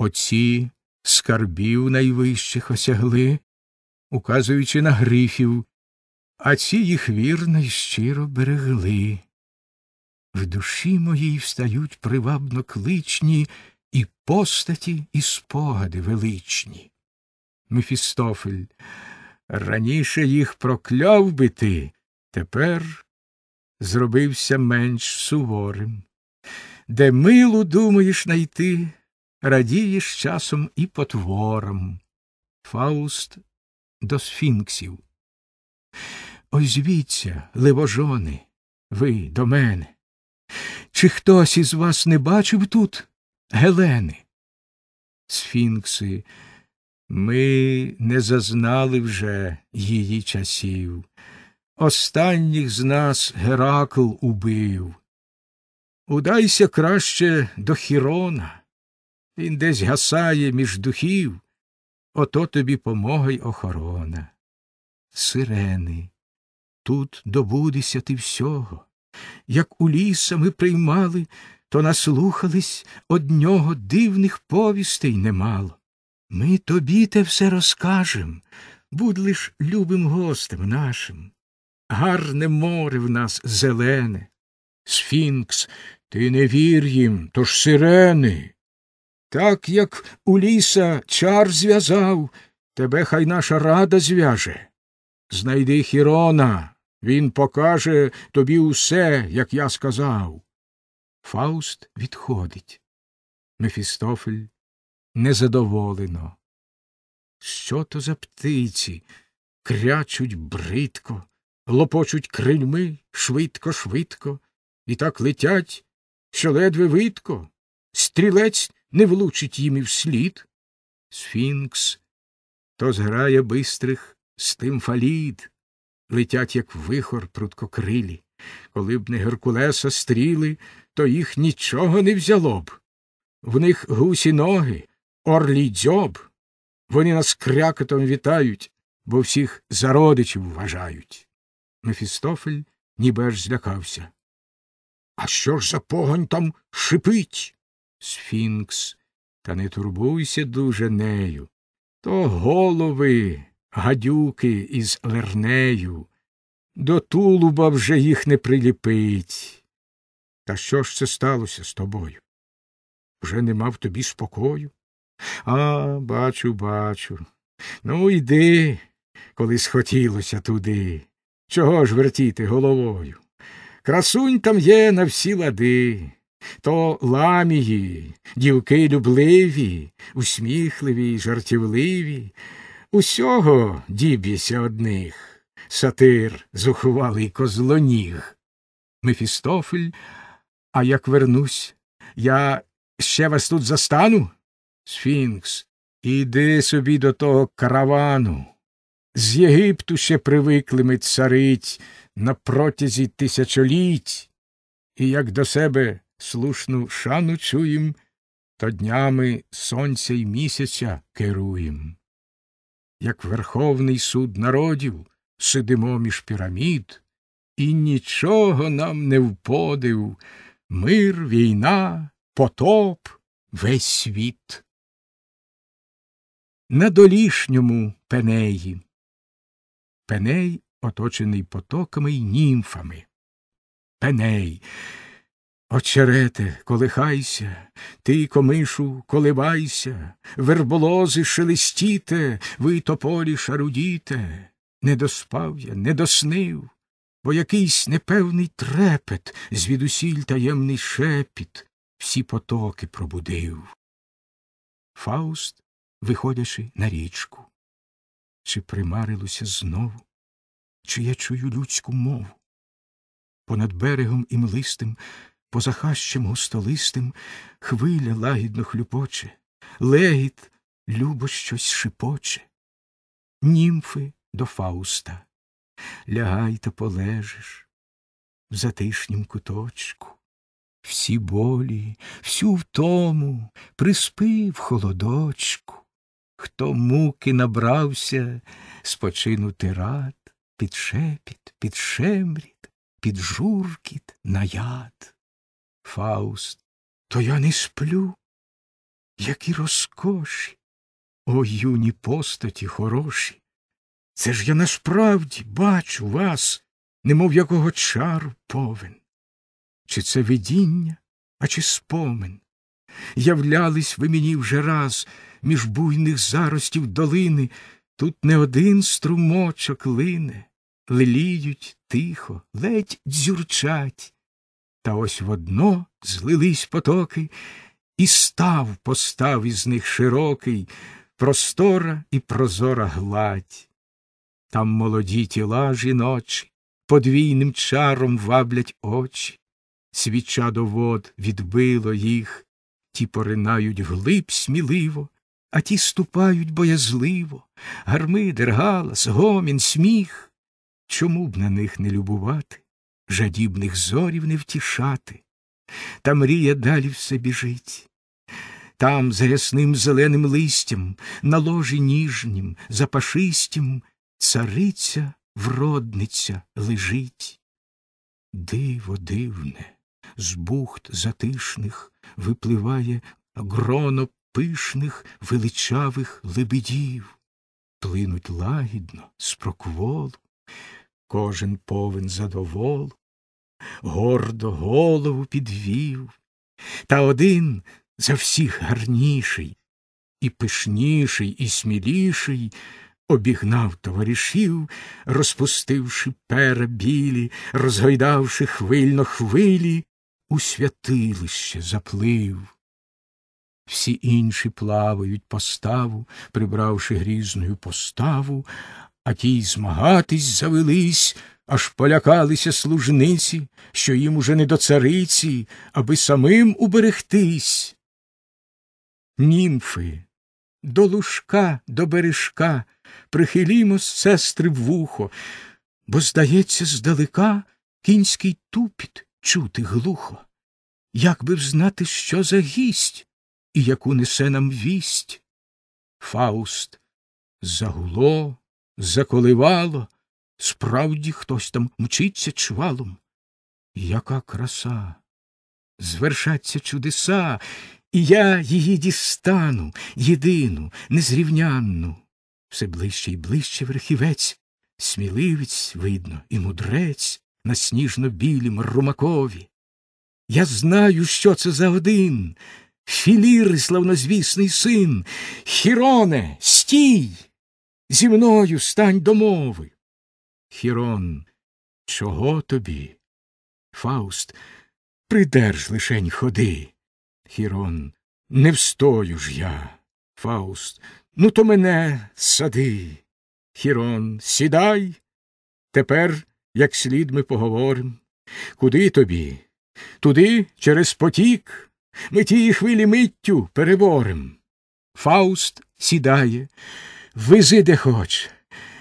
Оці скарбів найвищих осягли, указуючи на грифів, а ці їх вірно й щиро берегли. В душі моїй встають привабно кличні і постаті, і спогади величні. Мефістофель, раніше їх прокляв би ти, тепер зробився менш суворим. Де милу думаєш найти, радієш часом і потвором. Фауст до сфінксів. Озвіться, ливожони, ви до мене. Чи хтось із вас не бачив тут Гелени? Сфінкси, ми не зазнали вже її часів. Останніх з нас Геракл убив. Удайся краще до Хірона. Він десь гасає між духів, ото тобі помога й охорона. сирени. Тут добудешся ти всього. Як у ліса ми приймали, то наслухались од нього дивних повістей немало. Ми тобі те все розкажем, будь лиш любим гостем нашим. Гарне море в нас зелене. Сфінкс, ти не вір їм, то ж сирени. Так як у ліса чар зв'язав, тебе хай наша рада зв'яже. Знайди Хірона, він покаже тобі усе, як я сказав. Фауст відходить. Мефістофель незадоволено. Що то за птиці? Крячуть бридко, лопочуть крильми швидко, швидко, і так летять, що ледве видко. Стрілець не влучить їм і вслід. Сфінкс то зграє бистрих стимфалід, летять, як вихор пруткокрилі. Коли б не Геркулеса стріли, то їх нічого не взяло б. В них гусі ноги, орлій дзьоб. Вони нас крякотом вітають, бо всіх за родичів вважають. Мефістофель ніби аж злякався. А що ж за погонь там шипить? Сфінкс. Та не турбуйся дуже нею. То голови, гадюки із лернею. До тулуба вже їх не приліпить. Та що ж це сталося з тобою? Вже нема в тобі спокою? А, бачу, бачу. Ну, йди, коли схотілося туди. Чого ж вертіти головою? Красунь там є на всі лади. То ламії, дівки любливі, усміхливі, й жартівливі. Усього діб'єся одних, сатир зухвалий козлоніг. Мефістофель, а як вернусь, я ще вас тут застану? Сфінкс, іди собі до того каравану. З Єгипту ще привикли ми царить на протязі тисячоліть, і як до себе слушну шану чуєм, то днями сонця й місяця керуєм. Як Верховний суд народів сидимо між пірамід, і нічого нам не вподив мир, війна, потоп, весь світ. На долішньому пенеї. Пеней, оточений потоками й німфами. Пеней. Очерете, колихайся, ти, комишу, коливайся, верболози шелестіте, ви тополі шарудіте. Не доспав я, не доснив, бо якийсь непевний трепет, звідусіль таємний шепіт, всі потоки пробудив. Фауст, виходячи на річку, чи примарилося знову, чи я чую людську мову? Понад берегом і млистим поза хащем густолистим хвиля лагідно хлюпоче, легіт любо щось шипоче. Німфи до Фауста. Лягай та полежиш в затишнім куточку. Всі болі, всю втому приспи в холодочку. Хто муки набрався, спочинути рад, під шепіт, під шемріт, під журкіт наяд. Фауст, то я не сплю. Які розкоші, о юні постаті хороші. Це ж я насправді бачу вас, немов якого чару повен. Чи це видіння, а чи спомин? Являлись ви мені вже раз між буйних заростів долини, тут не один струмочок лине, леліють тихо, ледь дзюрчать. Та ось водно злились потоки, і став постав із них широкий, простора і прозора гладь. Там молоді тіла жіночі, подвійним чаром ваблять очі, свіча до вод відбило їх, ті поринають глиб сміливо, а ті ступають боязливо, гармидер, галас, гомін, сміх. Чому б на них не любувати? Жадібних зорів не втішати, та мрія далі все біжить. Там, за ясним зеленим листям, на ложі ніжнім, запашистім, цариця вродниця лежить. Диво дивне, з бухт затишних випливає гроно пишних величавих лебедів, плинуть лагідно з кожен повен задоволу, гордо голову підвів, та один за всіх гарніший, і пишніший, і сміліший обігнав товаришів, розпустивши пера білі, розгойдавши хвильно хвилі, у святилище заплив. Всі інші плавають поставу, прибравши грізною поставу, а ті змагатись завелись, аж полякалися служниці, що їм уже не до цариці, аби самим уберегтись. Німфи, до лужка, до бережка прихилімо з сестри в вухо, бо, здається, здалека кінський тупіт чути глухо. Як би взнати, що за гість і яку несе нам вість? Фауст загуло, заколивало, справді хтось там мчиться чвалом. Яка краса! Звершаться чудеса, і я її дістану, єдину, незрівнянну. Все ближче й ближче верхівець, сміливець, видно, і мудрець на сніжно білім румакові. Я знаю, що це за один. Філір, славнозвісний син. Хіроне, стій! Зі мною стань до мови. Хірон, чого тобі? Фауст, придерж лишень ходи. Хірон, не встою ж я. Фауст, ну то мене сади. Хірон, сідай. Тепер, як слід, ми поговорим. Куди тобі? Туди через потік. Ми тії хвилі миттю переборем. Фауст сідає. Вези де хоч.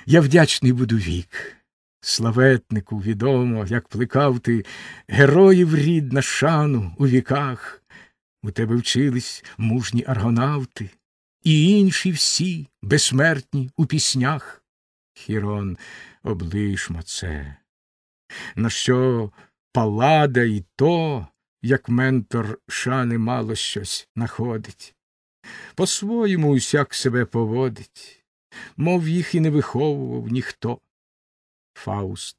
Я вдячний буду вік. Славетнику відомо, як плекав ти героїв рід на шану у віках. У тебе вчились мужні аргонавти, і інші всі безсмертні у піснях. Хірон, облишмо це. На що палада і то, як ментор шани мало щось находить. По-своєму усяк себе поводить, мов їх і не виховував ніхто. Фауст.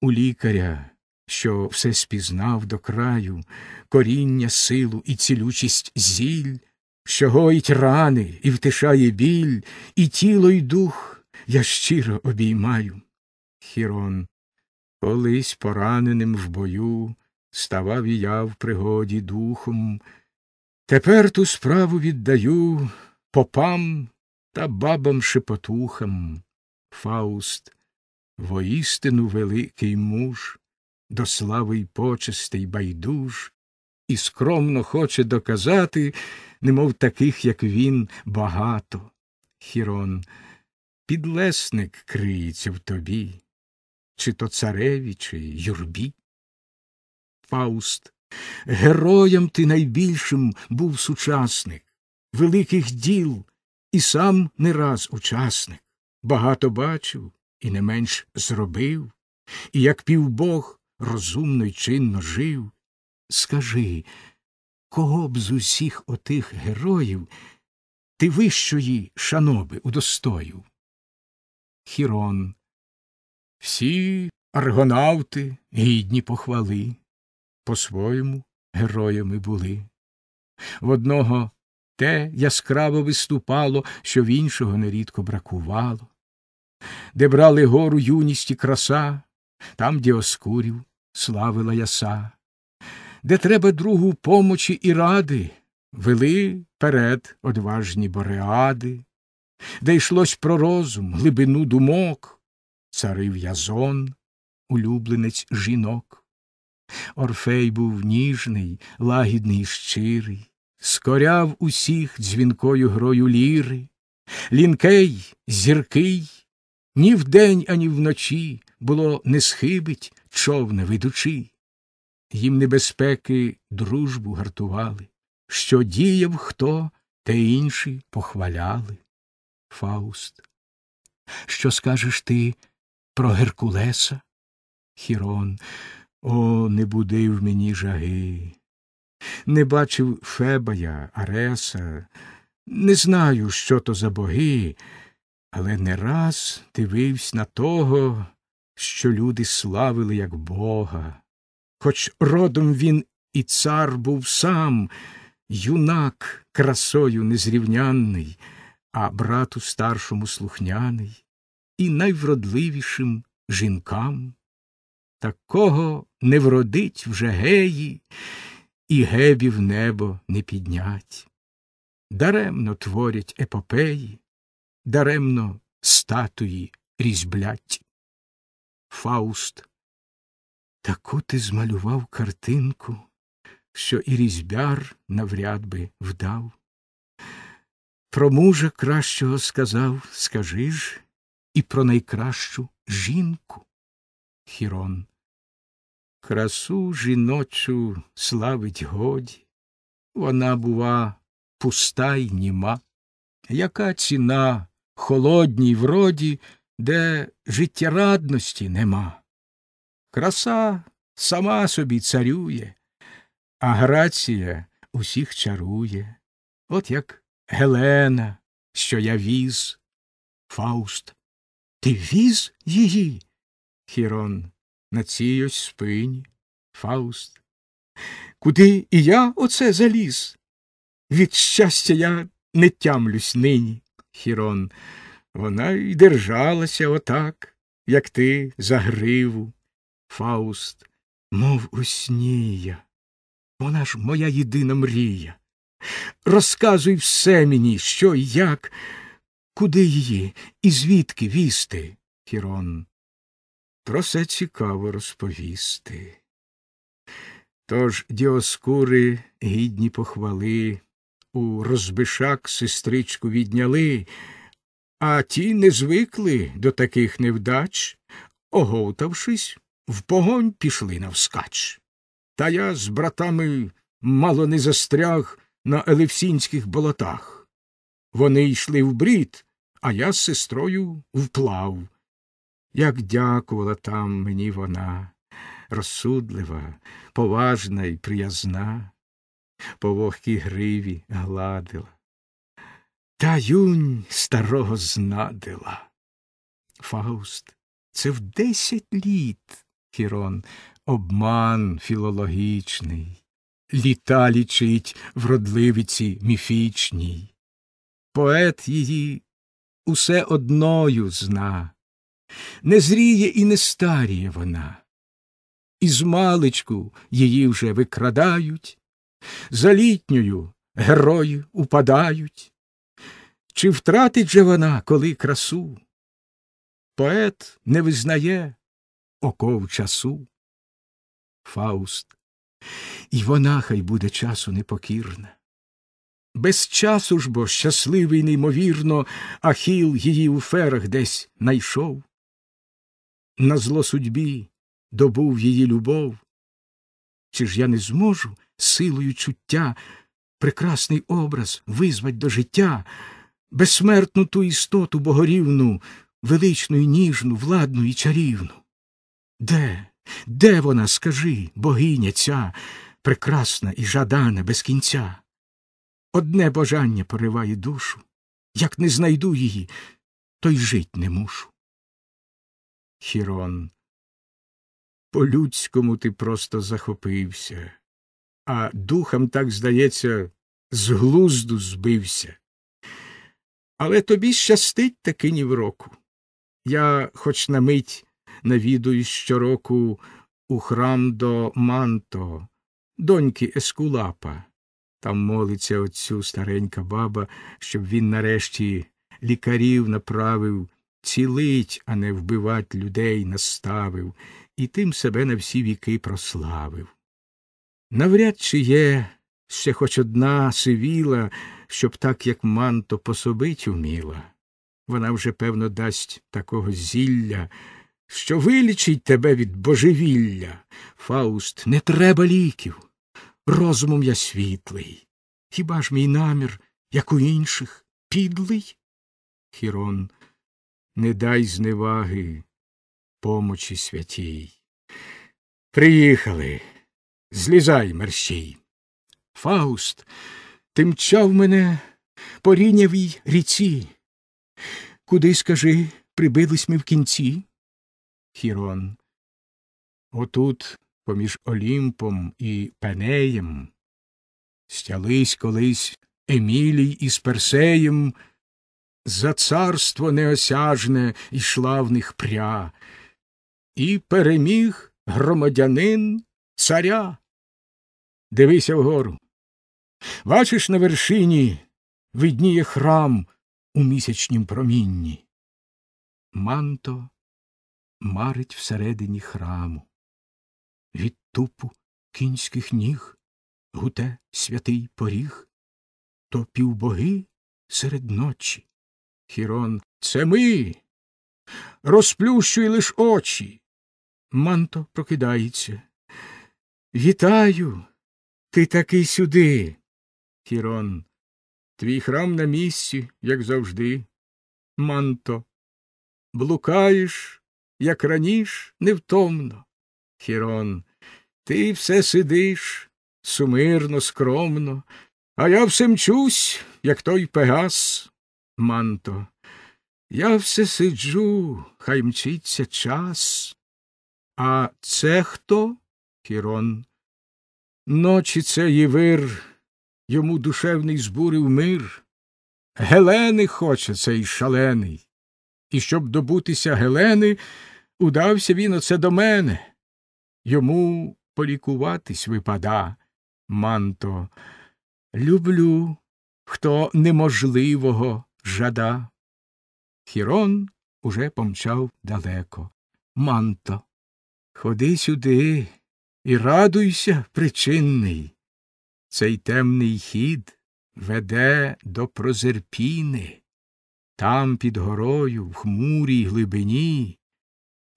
У лікаря, що все спізнав до краю, коріння, силу і цілючість зіль, що гоїть рани і втишає біль, і тіло, і дух я щиро обіймаю. Хірон, колись пораненим в бою, ставав і я в пригоді духом. Тепер ту справу віддаю попам та бабам шепотухам. Фауст, воістину великий муж, до слави й почестей байдуж, і скромно хоче доказати, немов таких, як він, багато. Хірон, підлесник криється в тобі, чи то цареві, чи юрбі. Фауст, героям ти найбільшим був сучасник, великих діл, і сам не раз учасник, багато бачив і не менш зробив, і як півбог розумно й чинно жив. Скажи, кого б з усіх отих героїв ти вищої шаноби удостоїв? Хірон. Всі аргонавти гідні похвали, по-своєму героями були. В одного те яскраво виступало, що в іншого нерідко бракувало. Де брали гору юність і краса, там Діоскурів славила яса, де треба другу помочі і ради, вели перед одважні бореади, де йшлось про розум, глибину думок, царив язон, улюбленець жінок. Орфей був ніжний, лагідний і щирий, скоряв усіх дзвінкою грою ліри, лінкей, зіркий, ні вдень, ані вночі було не схибить човне ведучи. Їм небезпеки дружбу гартували, що діяв хто, те інші похваляли. Фауст. Що скажеш ти про Геркулеса? Хірон, о, не будив мені жаги. Не бачив Феба я, Ареса, не знаю, що то за боги, але не раз дивився на того, що люди славили як Бога. Хоч родом він і цар був сам, юнак красою незрівнянний, а брату старшому слухняний і найвродливішим жінкам. Такого не вродить вже геї, і гебів небо не піднять. Даремно творять епопеї, даремно статуї різьблять. Фауст, таку ти змалював картинку, що і різьбяр навряд би вдав. Про мужа кращого сказав, скажи ж, і про найкращу жінку. Хірон. Красу жіночу славить годі, вона, бува, пуста й німа. Яка ціна холодній вроді, де життєрадності нема? Краса сама собі царює, а грація усіх чарує, от як Гелена, що я віз. Фауст. Ти віз її? Хірон. На цій ось спині. Фауст. Куди і я оце заліз? Від щастя я не тямлюсь нині. Хірон. Вона й держалася отак, як ти за гриву. Фауст. Мов уснія. Вона ж моя єдина мрія. Розказуй все мені, що і як, куди її і звідки вісти, Хірон. Про це цікаво розповісти. Тож діоскури гідні похвали, у розбишак сестричку відняли, а ті не звикли до таких невдач, оговтавшись, в погонь пішли навскач. Та я з братами мало не застряг на елевсінських болотах. Вони йшли в брід, а я з сестрою вплав. Як дякувала там мені вона, розсудлива, поважна і приязна, по вогкій гриві гладила. Та юнь старого знадила. Фауст, це в десять літ, Хірон, обман філологічний, літа лічить вродливиці міфічній. Поет її усе одною зна, не зріє і не старіє вона. Із маличку її вже викрадають, за літньою герої упадають. Чи втратить же вона коли красу? Поет не визнає оков часу. Фауст, і вона хай буде часу непокірна. Без часу ж бо щасливий, неймовірно, Ахіл її у ферах десь найшов. На зло судьбі добув її любов. Чи ж я не зможу силою чуття прекрасний образ визвать до життя, безсмертну ту істоту богорівну, величну і ніжну, владну і чарівну? Де, де вона, скажи, богиня ця, прекрасна і жадана без кінця? Одне бажання пориває душу. Як не знайду її, то й жить не мушу. Хірон, по людському ти просто захопився, а духом, так здається, з глузду збився. Але тобі щастить таки ні в року. Я, хоч на мить, навідуюсь щороку у храм до Манто, доньки Ескулапа. Там молиться отцю старенька баба, щоб він нарешті лікарів направив, цілить, а не вбивать людей наставив, і тим себе на всі віки прославив. Навряд чи є ще хоч одна сивіла, щоб так, як манто, пособить уміла. Вона вже, певно, дасть такого зілля, що вилічить тебе від божевілля. Фауст, не треба ліків розумом я світлий. Хіба ж мій намір, як у інших, підлий? Хірон, не дай зневаги помочі святій. Приїхали. Злізай, мерщій. Фауст, ти мчав мене по рінявій ріці. Куди, скажи, прибились ми в кінці? Хірон. Отут, поміж Олімпом і Пенеєм, стялись колись Емілій із Персеєм, за царство неосяжне йшла в них пря, і переміг громадянин царя. Дивися вгору. Бачиш на вершині видніє храм у місячнім промінні. Манто марить всередині храму. Від тупу кінських ніг гуте святий поріг, то півбоги серед ночі. Хірон, це ми. Розплющуй лиш очі. Манто прокидається. Вітаю, ти таки сюди. Хірон, твій храм на місці, як завжди. Манто, блукаєш, як раніш, невтомно. Хірон, ти все сидиш, сумирно, скромно, а я все мчусь, як той пегас. Манто, я все сиджу, хай мчиться час. А це хто? Хірон. Ночі це Євир, йому душевний збурив мир. Гелени хоче цей шалений. І щоб добутися Гелени, удався він оце до мене. Йому полікуватись випада, манто. Люблю, хто неможливого жада. Хірон уже помчав далеко. Манто. Ходи сюди і радуйся, причинний. Цей темний хід веде до Прозерпіни. Там під горою, в хмурій глибині,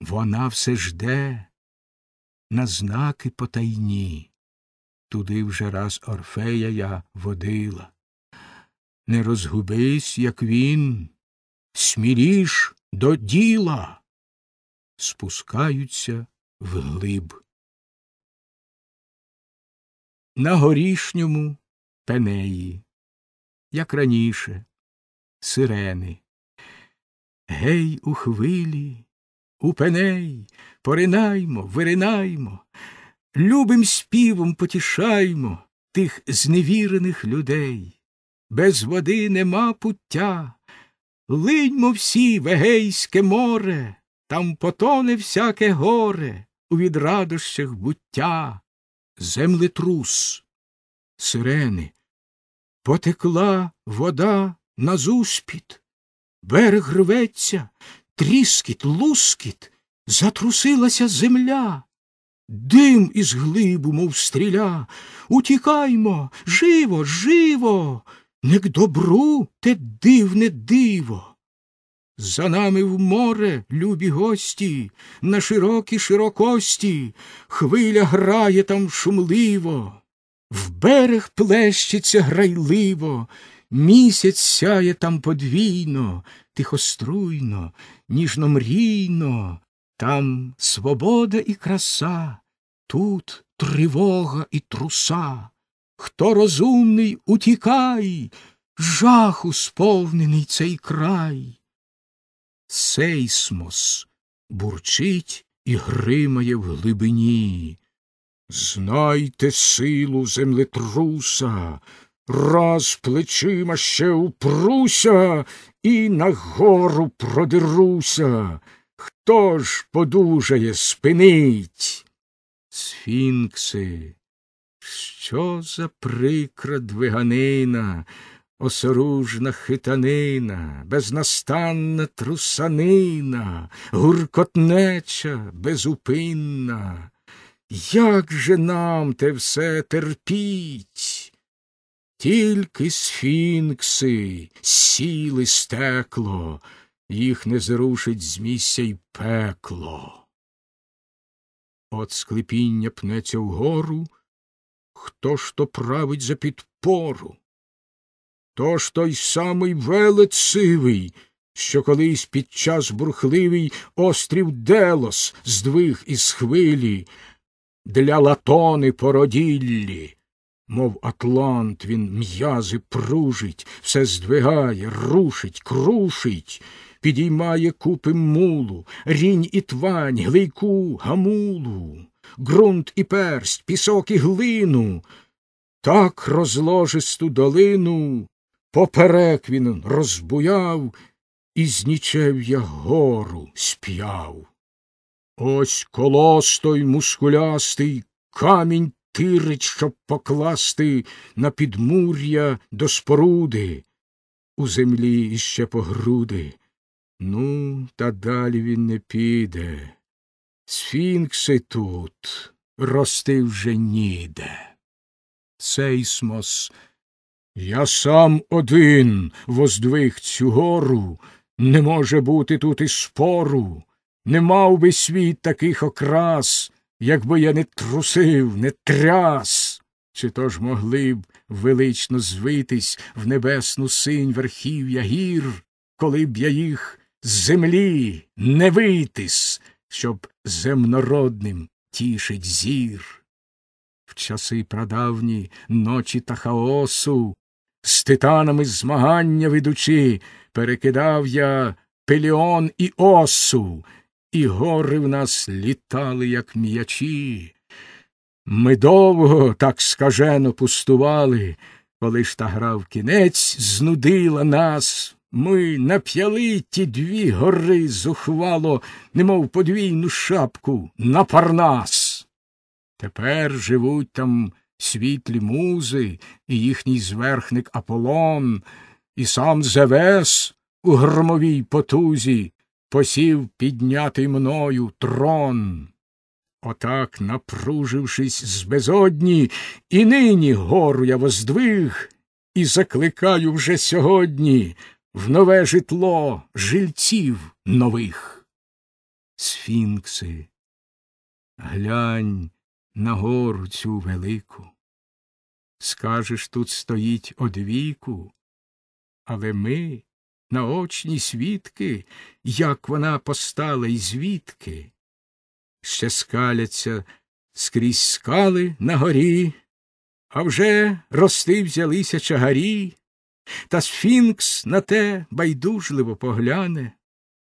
вона все жде на знаки потайні. Туди вже раз Орфея я водила. Не розгубись, як він, сміліш до діла. Спускаються вглиб. На горішньому пенеї, як раніше, сирени. Гей, у хвилі, у пеней, поринаймо, виринаймо, любим співом потішаймо тих зневірених людей. Без води нема пуття. Линьмо всі в Егейське море, там потоне всяке горе у відрадощах буття, землетрус, сирени, потекла вода назуспід, берег рветься, тріскіт, лускіт, затрусилася земля, дим із глибу, мов стріля. Утікаймо, живо, живо, не к добру те дивне диво. За нами в море, любі гості, на широкі широкості, хвиля грає там шумливо, в берег плещеться грайливо, місяць сяє там подвійно, тихоструйно, ніжно мрійно, там свобода і краса, тут тривога і труса. Хто розумний, утікай, жаху сповнений цей край. Сейсмос бурчить і гримає в глибині. Знайте силу землетруса, раз плечима ще упруся і нагору продеруся. Хто ж подужає спинить? Сфінкси, що за прикра двиганина, осоружна хитанина, безнастанна трусанина, гуркотнеча безупинна. Як же нам те все терпіть? Тільки сфінкси сіли стекло, їх не зрушить з місця й пекло. От склепіння пнеться вгору, хто ж то править за підпору? То ж той самий велет сивий, що колись під час бурхливий острів Делос здвиг із хвилі, для латони породіллі. Мов Атлант він м'язи пружить, все здвигає, рушить, крушить, підіймає купи мулу, рінь і твань, глейку, гамулу, ґрунт і персть, пісок і глину. Так розложисту долину поперек він розбуяв і з нічев'я гору сп'яв. Ось колос той мускулястий камінь тирить, щоб покласти на підмур'я до споруди, у землі іще по груди. Ну, та далі він не піде. Сфінкси тут рости вже ніде. Сейсмос, я сам один воздвиг цю гору, не може бути тут і спору, не мав би світ таких окрас, якби я не трусив, не тряс. Чи то ж могли б велично звитись в небесну синь верхів'я гір, коли б я їх з землі не витис, щоб земнородним тішить зір. В часи прадавні ночі та хаосу, з титанами змагання ведучи, перекидав я пеліон і осу, і гори в нас літали, як м'ячі. Ми довго так скажено пустували, коли ж та гра в кінець знудила нас. Ми нап'яли ті дві гори зухвало, немов подвійну шапку на парнас. Тепер живуть там світлі музи, і їхній зверхник Аполлон, і сам Зевес у громовій потузі посів піднятий мною трон. Отак, напружившись з безодні, і нині гору я воздвиг, і закликаю вже сьогодні в нове житло жильців нових. Сфінкси, глянь на гору цю велику. Скажеш, тут стоїть одвіку, але ми наочні свідки, як вона постала і звідки. Ще скаляться скрізь скали на горі, а вже рости взялися чагарі, та сфінкс на те байдужливо погляне,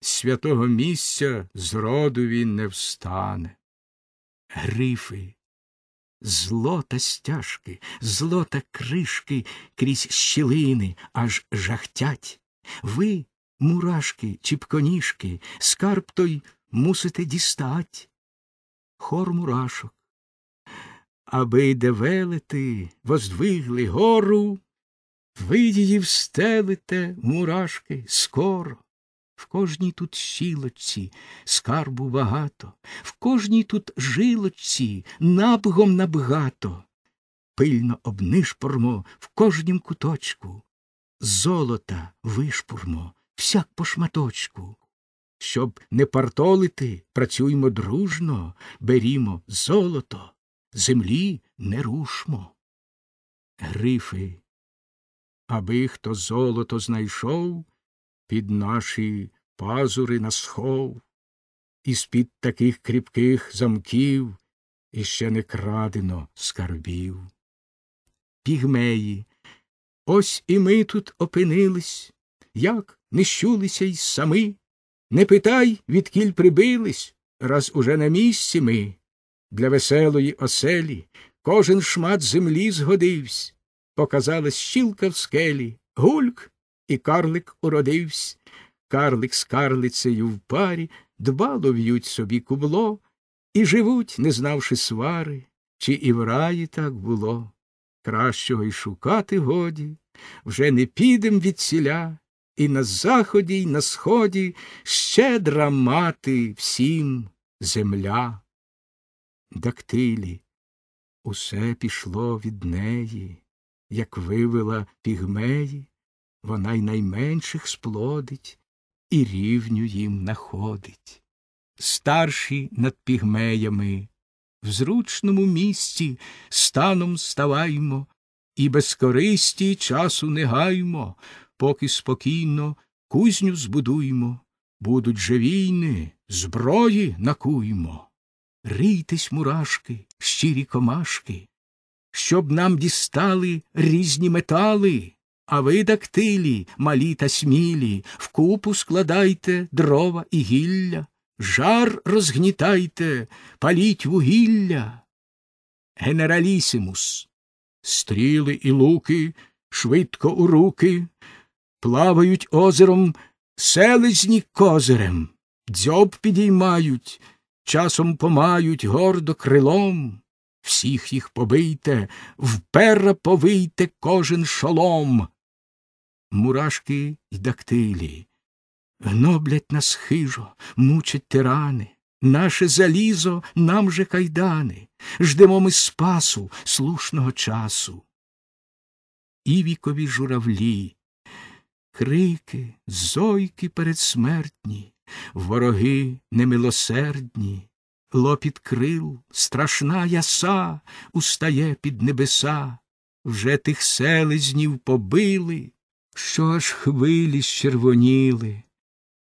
святого місця зроду він не встане. Грифи, злота стяжки, злота кришки крізь щілини аж жахтять. Ви, мурашки, чіпконіжки, скарб той мусите дістать. Хор мурашок. Аби де велити, воздвигли гору, ви її встелите, мурашки, скоро. В кожній тут щілочці скарбу багато, в кожній тут жилочці набгом набгато. Пильно обнишпормо в кожнім куточку, золота вишпурмо, всяк по шматочку. Щоб не партолити, працюймо дружно, берімо золото, землі не рушмо. Грифи, аби хто золото знайшов, під наші пазури на схов, із під таких кріпких замків іще не крадено скарбів. Пігмеї, ось і ми тут опинились, як не щулися й сами. Не питай, відкіль прибились, раз уже на місці ми. Для веселої оселі кожен шмат землі згодивсь. Показалась щілка в скелі, гульк і карлик уродивсь. Карлик з карлицею в парі дбало в'ють собі кубло і живуть, не знавши свари, чи і в раї так було. Кращого й шукати годі, вже не підем від ціля, і на заході, й на сході щедра мати всім земля. Дактилі, усе пішло від неї, як вивела пігмеї, вона й найменших сплодить і рівню їм находить. Старші над пігмеями, в зручному місці станом ставаймо, і без користі часу не гаймо, поки спокійно кузню збудуймо, будуть же війни, зброї накуймо. Рійтесь, мурашки, щирі комашки, щоб нам дістали різні метали, а ви, дактилі, малі та смілі, вкупу складайте дрова і гілля, жар розгнітайте, паліть вугілля. Генералісимус, стріли і луки швидко у руки, плавають озером селезні козирем, дзьоб підіймають, часом помають гордо крилом. Всіх їх побийте, впера повийте кожен шолом. Мурашки й дактилі, гноблять нас хижо, мучать тирани, наше залізо нам же кайдани, ждемо ми спасу слушного часу. Івікові журавлі, крики, зойки передсмертні, вороги немилосердні, лопіт крил, страшна яса устає під небеса, вже тих селезнів побили, що аж хвилі щервоніли.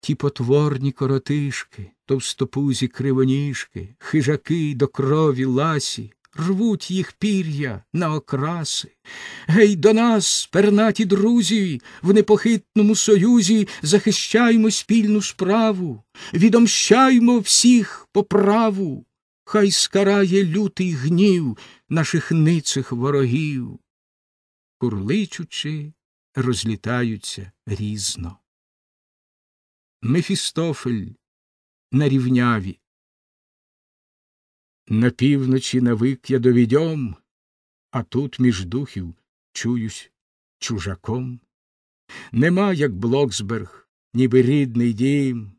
Ті потворні коротишки, товстопузі кривоніжки, хижаки до крові ласі, рвуть їх пір'я на окраси. Гей, до нас, пернаті друзі, в непохитному союзі захищаймо спільну справу, відомщаймо всіх по праву, хай скарає лютий гнів наших ницих ворогів. Курличучи, розлітаються різно. Мефістофель на рівняві. На півночі навик я до відьом, а тут між духів чуюсь чужаком. Нема, як Блоксберг, ніби рідний дім.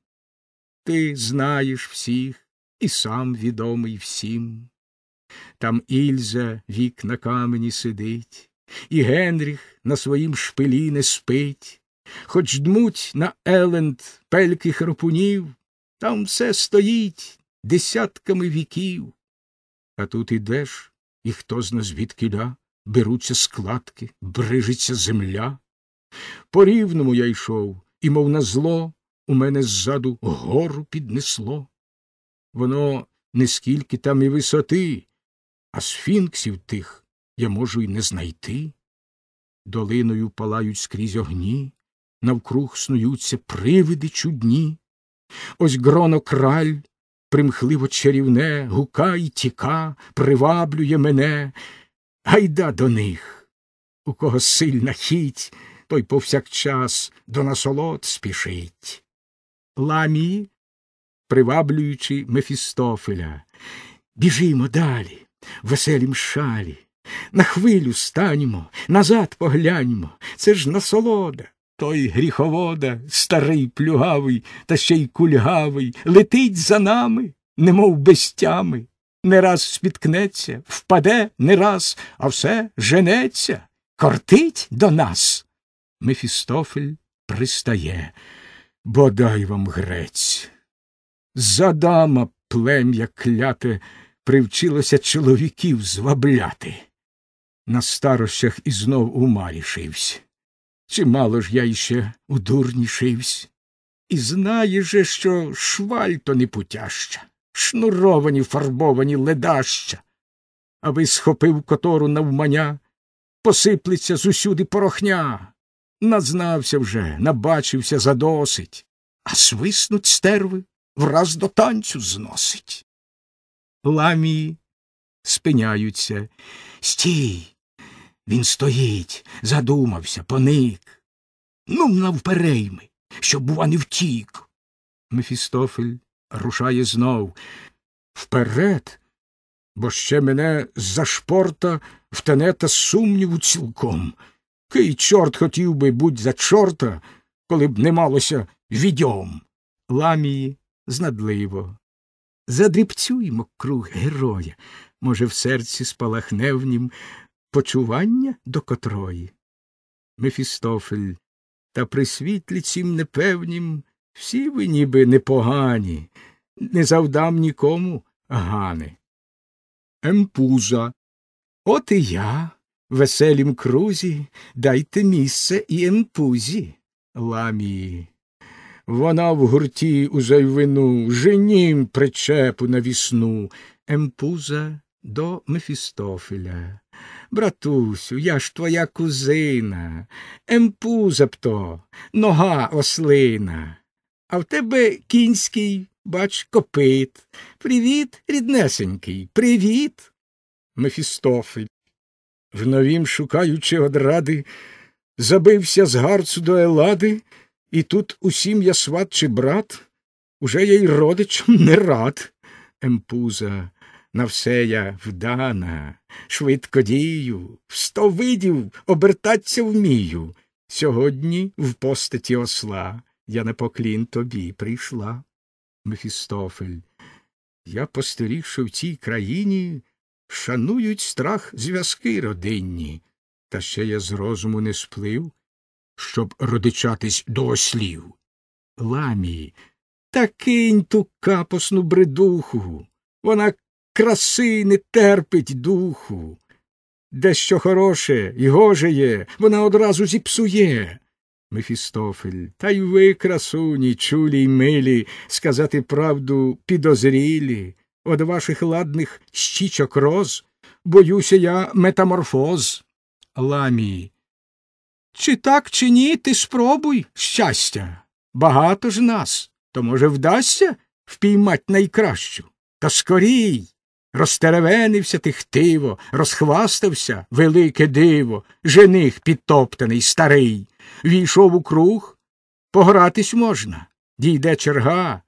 Ти знаєш всіх і сам відомий всім. Там Ільза вік на камені сидить, і Генріх на своїм шпилі не спить, хоч дмуть на Еленд пельки храпунів, там все стоїть десятками віків. А тут ідеш, і хто зна звідкиля, беруться складки, брижиться земля. По рівному я йшов, і, мов на зло, у мене ззаду гору піднесло. Воно не скільки там і висоти, а сфінксів тих я можу й не знайти. Долиною палають скрізь огні, навкруг снуються привиди чудні. Ось гроно краль примхливо чарівне, гука й тіка, приваблює мене, гайда до них. У кого сильна хіть, той повсякчас до насолод спішить. Ламії, приваблюючи Мефістофеля, біжімо далі, веселім шалі. На хвилю станімо, назад погляньмо, це ж насолода. Той гріховода, старий плюгавий, та ще й кульгавий, летить за нами, немов без тями. Не раз спіткнеться, впаде не раз, а все женеться, кортить до нас. Мефістофель пристає, бодай вам грець. Задама плем'я кляте привчилося чоловіків звабляти. На старощах і знов ума рішився. Чимало ж я іще у дурні шивсь. І знає же, що шваль то не путяща, шнуровані фарбовані ледаща. Аби схопив котору навмання, посиплеться зусюди порохня. Назнався вже, набачився задосить, а свиснуть стерви враз до танцю зносить. Ламії спиняються. Стій. Він стоїть, задумався, поник. Ну, навперейми, щоб, бува, не втік. Мефістофель рушає знов. Вперед, бо ще мене за шпорта втане та сумніву цілком. Кий чорт хотів би будь за чорта, коли б не малося відьом. Ламії знадливо. Задрібцюємо круг героя. Може, в серці спалахне в нім почування до котрої. Мефістофель, та при світлі цім непевнім всі ви ніби непогані, не завдам нікому гани. Емпуза. От і я, веселім крузі, дайте місце і емпузі. ламії. Вона в гурті у зайвину, женім причепу навісну, емпуза до Мефістофеля. Братусю, я ж твоя кузина, емпуза б то, нога ослина. А в тебе кінський, бач, копит. Привіт, ріднесенький, привіт. Мефістофель. В новім, шукаючи одради, забився з гарцу до Елади, і тут усім я сват чи брат, уже я й родичам не рад. Емпуза, на все я вдана, швидко дію, в сто видів обертаться вмію. Сьогодні в постаті осла я на поклін тобі прийшла. Мефістофель. Я постеріг, що в цій країні шанують страх зв'язки родинні, та ще я з розуму не сплив, щоб родичатись до ослів. Ламії, та кинь ту капосну бредуху, вона краси не терпить духу. Дещо хороше і гоже є, вона одразу зіпсує. Мефістофель, та й ви, красуні, чулі й милі, сказати правду підозрілі, од ваших ладних щічок роз, боюся я метаморфоз. Ламії. Чи так, чи ні, ти спробуй щастя. Багато ж нас, то, може, вдасться впіймать найкращу. Та скорій. Розтеревенився ти хтиво, розхвастався велике диво, жених підтоптаний старий. Війшов у круг, погратись можна, дійде черга,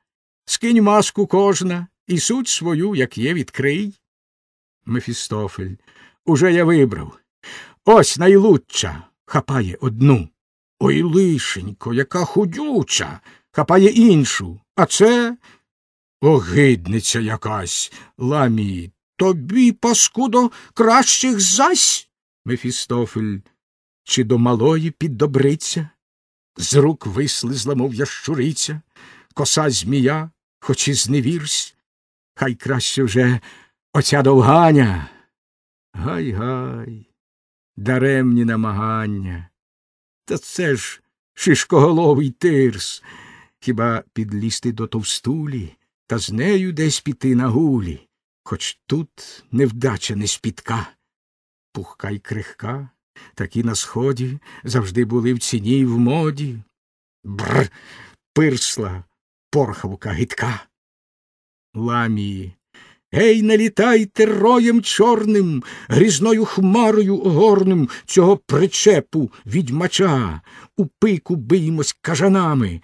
скинь маску кожна і суть свою, як є, відкрий. Мефістофель. Уже я вибрав. Ось найлучча хапає одну. Ой, лишенько, яка худюча, хапає іншу. А це огидниця якась, ламії. Тобі, паскудо, кращих зась. Мефістофель. Чи до малої піддобриться? З рук вислизла, мов ящуриця, коса змія, хоч і зневірсь. Хай краще вже оця довганя. Гай гай, даремні намагання. Та це ж шишкоголовий тирс. Хіба підлізти до товстулі та з нею десь піти на гулі, хоч тут невдача не спітка. Пухка й крихка, такі на сході завжди були в ціні й в моді. Бр. пирсла порхавка гидка. Ламії. Гей, налітайте роєм чорним, грізною хмарою огорним цього причепу відьмача, у пику биймось кажанами.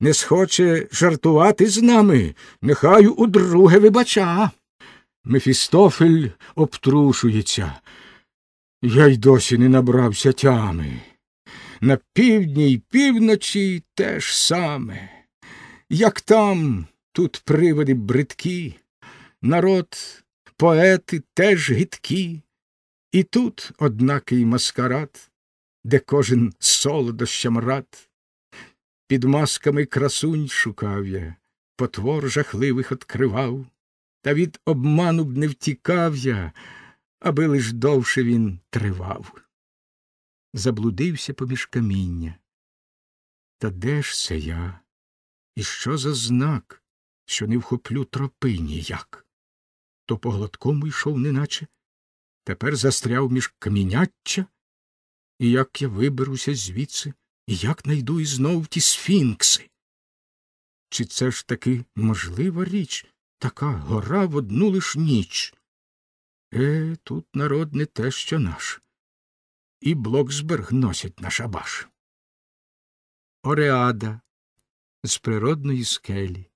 Не схоче жартувати з нами, нехай удруге вибача. Мефістофель обтрушується. Я й досі не набрався тями. На півдні й півночі теж саме. Як там, тут приводи бридкі, народ, поети теж гидкі, і тут однакий маскарад, де кожен солодощам рад. Під масками красунь шукав я, потвор жахливих откривав, та від обману б не втікав я, аби лиш довше він тривав. Заблудився поміж каміння. Та де ж це я? І що за знак, що не вхоплю тропи ніяк? То по гладкому йшов, неначе, тепер застряв між каміняччя, і як я виберуся звідси, як найду і знов ті сфінкси? Чи це ж таки можлива річ, така гора в одну лиш ніч? Е, тут народ не те, що наш. І Блоксберг носять на шабаш. Ореада з природної скелі.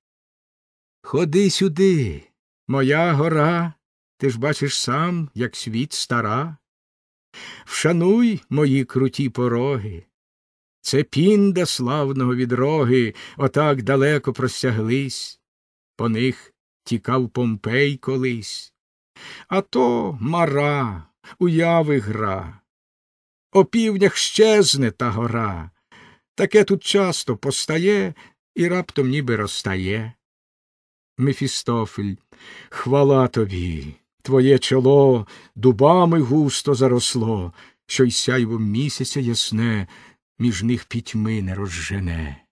Ходи сюди, моя гора, ти ж бачиш сам, як світ стара. Вшануй мої круті пороги. Це пінда славного відроги отак далеко простяглись, по них тікав Помпей колись. А то мара, уяви гра. О півнях щезне та гора. Таке тут часто постає і раптом ніби розтає. Мефістофель, хвала тобі, твоє чоло дубами густо заросло, що й сяйво місяця ясне між них пітьми не розжене.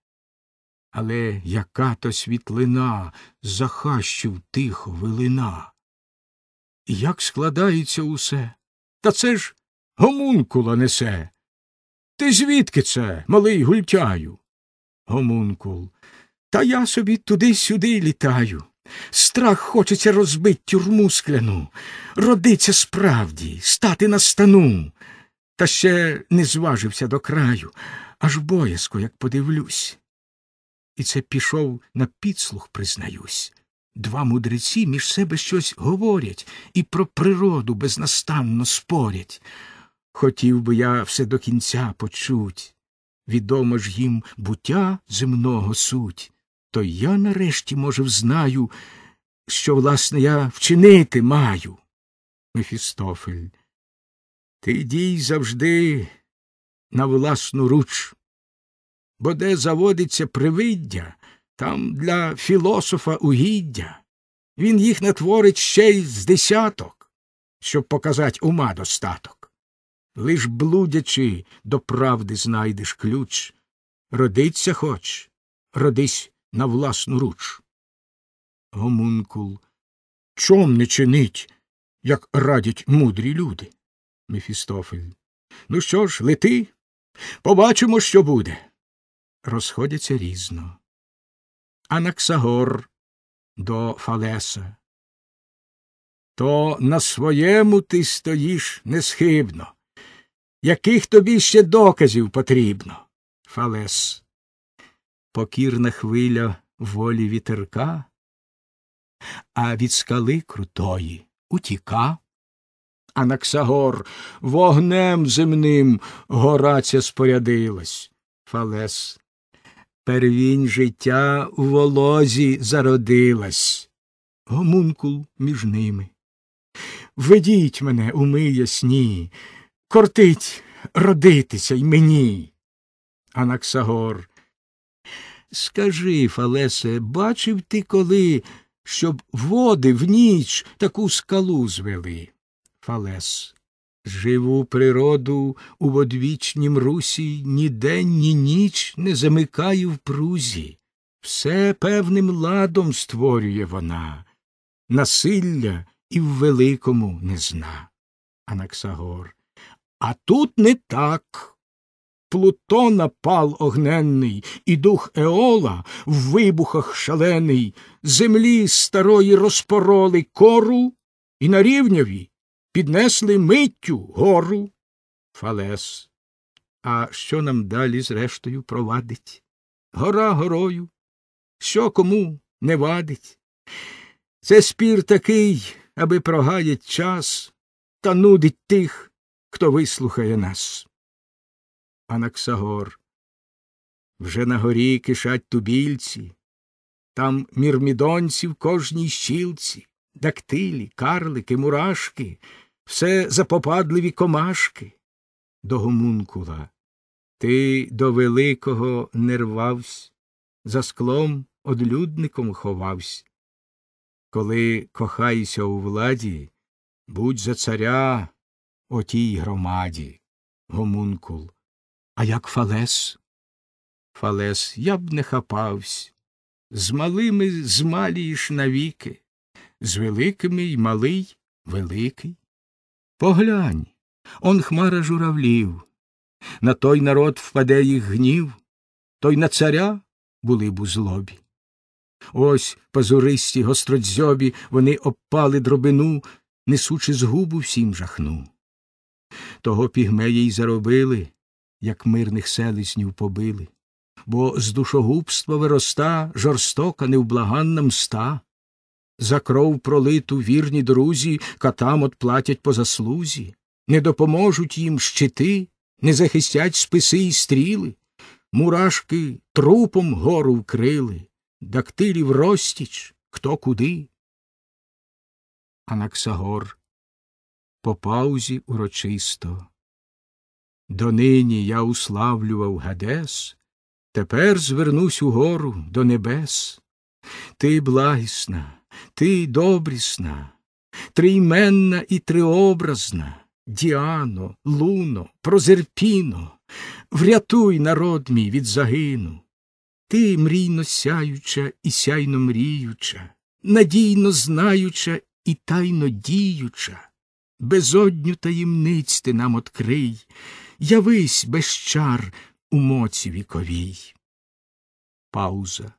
Але яка то світлина за хащів тихо вилина. І як складається усе? Та це ж гомункула несе. Ти звідки це, малий гультяю? Гомункул. Та я собі туди-сюди літаю. Страх хочеться розбить тюрму скляну, родиться справді, стати на стану. Та ще не зважився до краю, аж боязко, як подивлюсь. І це пішов на підслух, признаюсь. Два мудреці між себе щось говорять і про природу безнастанно спорять. Хотів би я все до кінця почуть. Відомо ж їм буття земного суть, то я нарешті, може, взнаю, що, власне, я вчинити маю. Мефістофель, ти дій завжди на власну руч, бо де заводиться привиддя, там для філософа угіддя. Він їх натворить ще й з десяток, щоб показать ума достаток. Лиш блудячи, до правди знайдеш ключ. Родиться хоч, родись на власну руч. Гомункул. Чом не чинить, як радять мудрі люди? Мефістофель. Ну що ж, лети, побачимо, що буде. Розходяться різно. Анаксагор до Фалеса. То на своєму ти стоїш несхибно. Яких тобі ще доказів потрібно? Фалес. Покірна хвиля волі вітерка, а від скали крутої утіка. Анаксагор вогнем земним гора ця спорядилась. Фалес. Первінь життя у волозі зародилась. Гомункул між ними. Ведіть мене, уми ясні, кортить родитися й мені. Анаксагор. Скажи, Фалесе, бачив ти коли, щоб води в ніч таку скалу звели? Фалес. Живу природу у водвічнім русі ні день, ні ніч не замикаю в прузі. Все певним ладом створює вона, насилля і в великому не зна. Анаксагор. А тут не так. Плутона пал огненний, і дух Еола в вибухах шалений, землі старої розпороли кору і на рівняві піднесли миттю гору. Фалес. А що нам далі зрештою провадить? Гора горою, що кому не вадить. Це спір такий, аби прогаять час та нудить тих, хто вислухає нас. Анаксагор. Вже на горі кишать тубільці, там мірмідонці в кожній щілці, дактилі, карлики, мурашки, все запопадливі комашки. До гомункула. Ти до великого не рвавсь, за склом одлюдником ховавсь. Коли кохайся у владі, будь за царя о тій громаді. Гомункул. А як Фалес? Фалес, я б не хапавсь. З малими змалієш навіки, з великими й малий великий. Поглянь, он хмара журавлів, на той народ впаде їх гнів, той на царя були б у злобі. Ось пазуристі гостродзьобі вони обпали дробину, несучи згубу всім жахну. Того пігмеї й заробили, як мирних селеснів побили, бо з душогубства вироста жорстока невблаганна мста. За кров пролиту вірні друзі катам отплатять по заслузі, не допоможуть їм щити, не захистять списи й стріли, мурашки трупом гору вкрили, дактилів розтіч, хто куди. Анаксагор по паузі урочисто. Донині я уславлював Гадес, тепер звернусь угору до небес. Ти благісна, ти добрісна, трийменна і триобразна, Діано, Луно, Прозерпіно, врятуй народ мій від загину. Ти мрійно сяюча і сяйно мріюча, надійно знаюча і тайно діюча, безодню таємниць ти нам открий, явись без чар у моці віковій. Пауза.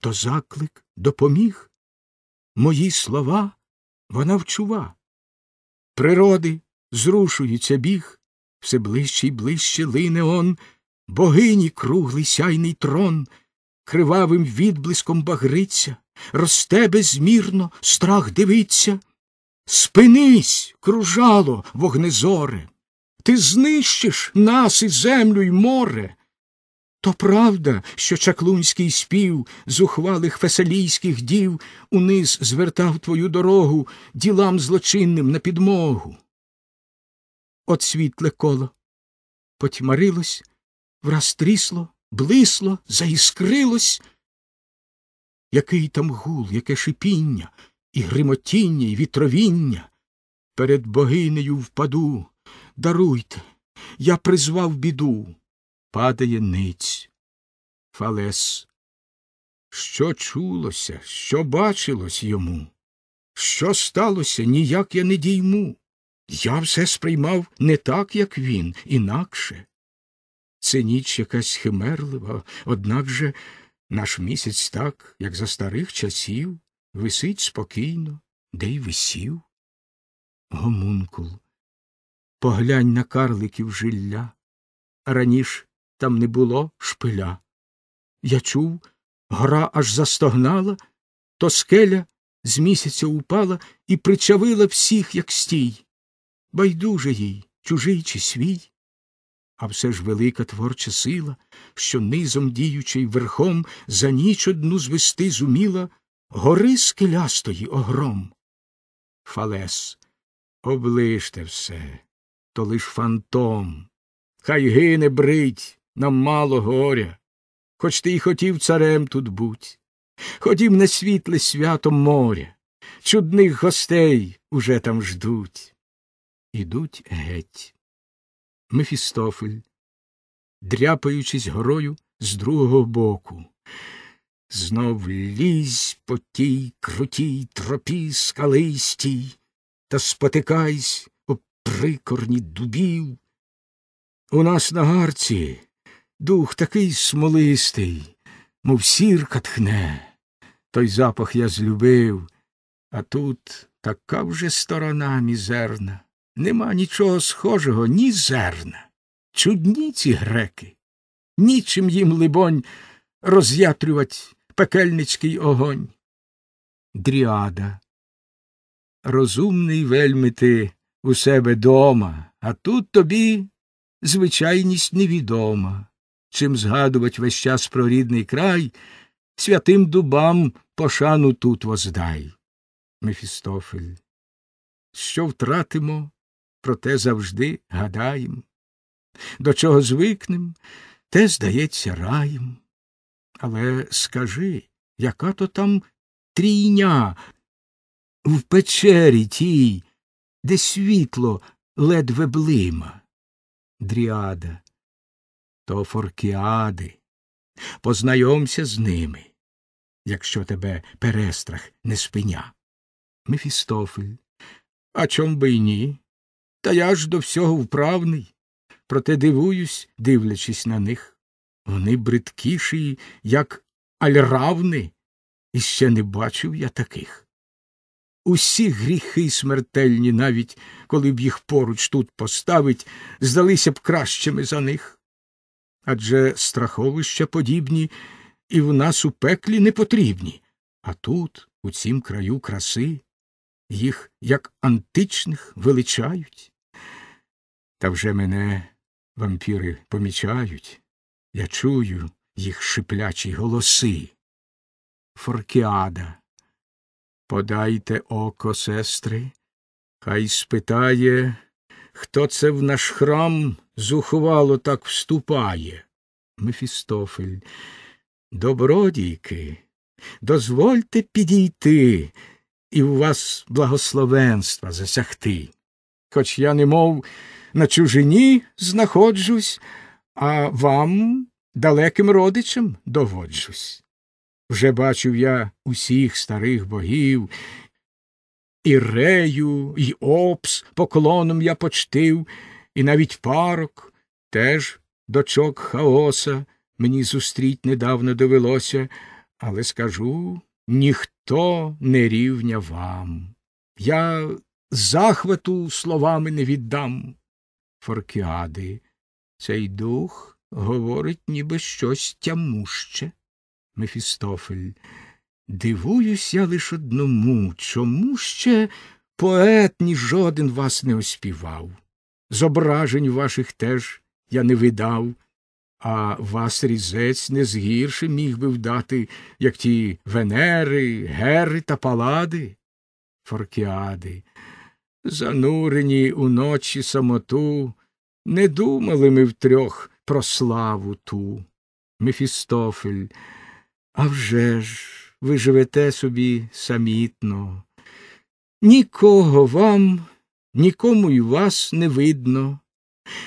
То заклик допоміг. Мої слова вона вчува. Природи зрушується біг, все ближче й ближче лине он, богині круглий сяйний трон, кривавим відблиском багриться, росте безмірно, страх дивиться. Спинись, кружало, вогнезоре, ти знищиш нас і землю й море. То правда, що чаклунський спів зухвалих фесалійських дів униз звертав твою дорогу ділам злочинним на підмогу. От світле коло потьмарилось, враз трісло, блисло, заіскрилось. Який там гул, яке шипіння, і гримотіння, і вітровіння. Перед богинею впаду. Даруйте, я призвав біду. Падає ниць. Фалес. Що чулося, що бачилось йому? Що сталося, ніяк я не дійму. Я все сприймав не так, як він, інакше. Це ніч якась химерлива, однак же наш місяць так, як за старих часів, висить спокійно, де й висів. Гомункул, поглянь на карликів жилля. Раніш там не було шпиля. Я чув, гора аж застогнала, то скеля з місяця упала і причавила всіх, як стій. Байдуже їй, чужий чи свій. А все ж велика творча сила, що низом діючи й верхом за ніч одну звести зуміла гори скелястої огром. Фалес, оближте все, то лиш фантом. Хай гине брить, нам мало горя, хоч ти й хотів царем тут будь. Ходім на світле свято моря, чудних гостей уже там ждуть. Ідуть геть. Мефістофель, дряпаючись горою з другого боку. Знов лізь по тій крутій тропі скалистій та спотикайсь об прикорні дубів. У нас на гарці дух такий смолистий, мов сірка тхне. Той запах я злюбив, а тут така вже сторона мізерна. Нема нічого схожого, ні зерна. Чудні ці греки. Нічим їм, либонь, роз'ятрювать пекельницький огонь. Дріада. Розумний вельми ти у себе дома, а тут тобі звичайність невідома. Чим згадувать весь час про рідний край, святим дубам пошану тут воздай. Мефістофель. Що втратимо, про те завжди гадаєм. До чого звикнем, те здається раєм. Але скажи, яка то там трійня в печері тій, де світло ледве блима? Дріада, то форкіади. Познайомся з ними, якщо тебе перестрах не спиня. Мефістофель. А чом би й ні? Та я ж до всього вправний. Проте дивуюсь, дивлячись на них. Вони бридкіші, як альравни, і ще не бачив я таких. Усі гріхи смертельні, навіть коли б їх поруч тут поставить, здалися б кращими за них. Адже страховища подібні і в нас у пеклі не потрібні, а тут, у цім краю краси, їх, як античних, величають. Та вже мене вампіри помічають, я чую їх шиплячі голоси. Форкіада. Подайте око, сестри, хай спитає, хто це в наш храм зухвало так вступає. Мефістофель. Добродійки, дозвольте підійти і у вас благословенства засягти. хоч я немов на чужині знаходжусь, а вам, далеким родичам, доводжусь. Вже бачив я усіх старих богів, і рею, і опс поклоном я почтив, і навіть парок, теж дочок хаоса, мені зустріть недавно довелося, але скажу ніхто не рівня вам. Я захвату словами не віддам. Форкіади, цей дух говорить ніби щось тямуще. Мефістофель. Дивуюсь я лиш одному, чому ще поет ні жоден вас не оспівав. Зображень ваших теж я не видав, а вас різець не згірше міг би вдати, як ті Венери, Гери та Палади, Форкіади. Занурені у ночі самоту, не думали ми втрьох про славу ту. Мефістофель, а вже ж, ви живете собі самітно. Нікого вам, нікому й вас не видно,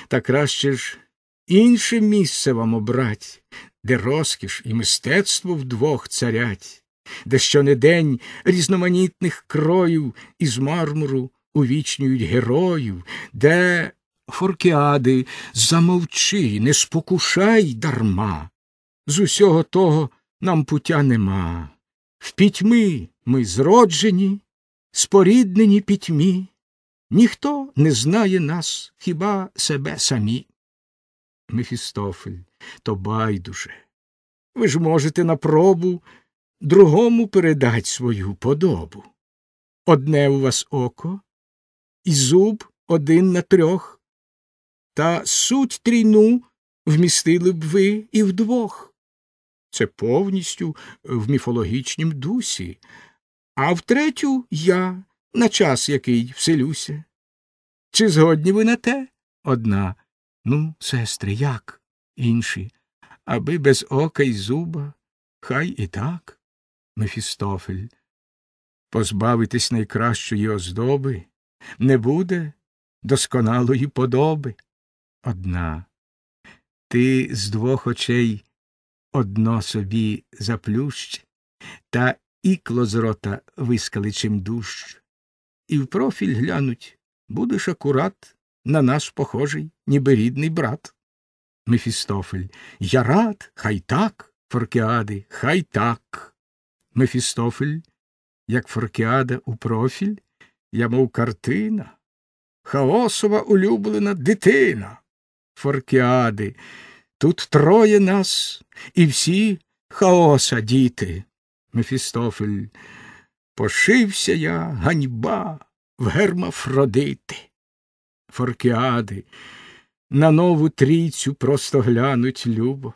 та краще ж інше місце вам обрать, де розкіш і мистецтво вдвох царять, де щонедень різноманітних кроїв із мармуру увічнюють героїв, де форкіади замовчи, не спокушай дарма. З усього того нам пуття нема. В пітьми ми зроджені, споріднені пітьмі. Ніхто не знає нас, хіба себе самі. Мефістофель, то байдуже. Ви ж можете на пробу другому передать свою подобу. Одне у вас око, і зуб один на трьох, та суть трійну вмістили б ви і вдвох. Це повністю в міфологічнім дусі, а втретю я, на час який вселюся. Чи згодні ви на те? Одна. Ну, сестри, як? Інші. Аби без ока й зуба, хай і так. Мефістофель. Позбавитись найкращої оздоби не буде досконалої подоби. Одна. Ти з двох очей одно собі заплющ, та ікло з рота вискаличим дужч. І в профіль глянуть будеш акурат на нас похожий, ніби рідний брат. Мефістофель. Я рад, хай так, Форкіади, хай так. Мефістофель, як Форкіада у профіль, я мов картина, хаосова улюблена дитина. Форкіади, тут троє нас, і всі хаоса діти. Мефістофель, пошився я, ганьба, в гермафродити. Форкіади, на нову трійцю просто глянуть любо.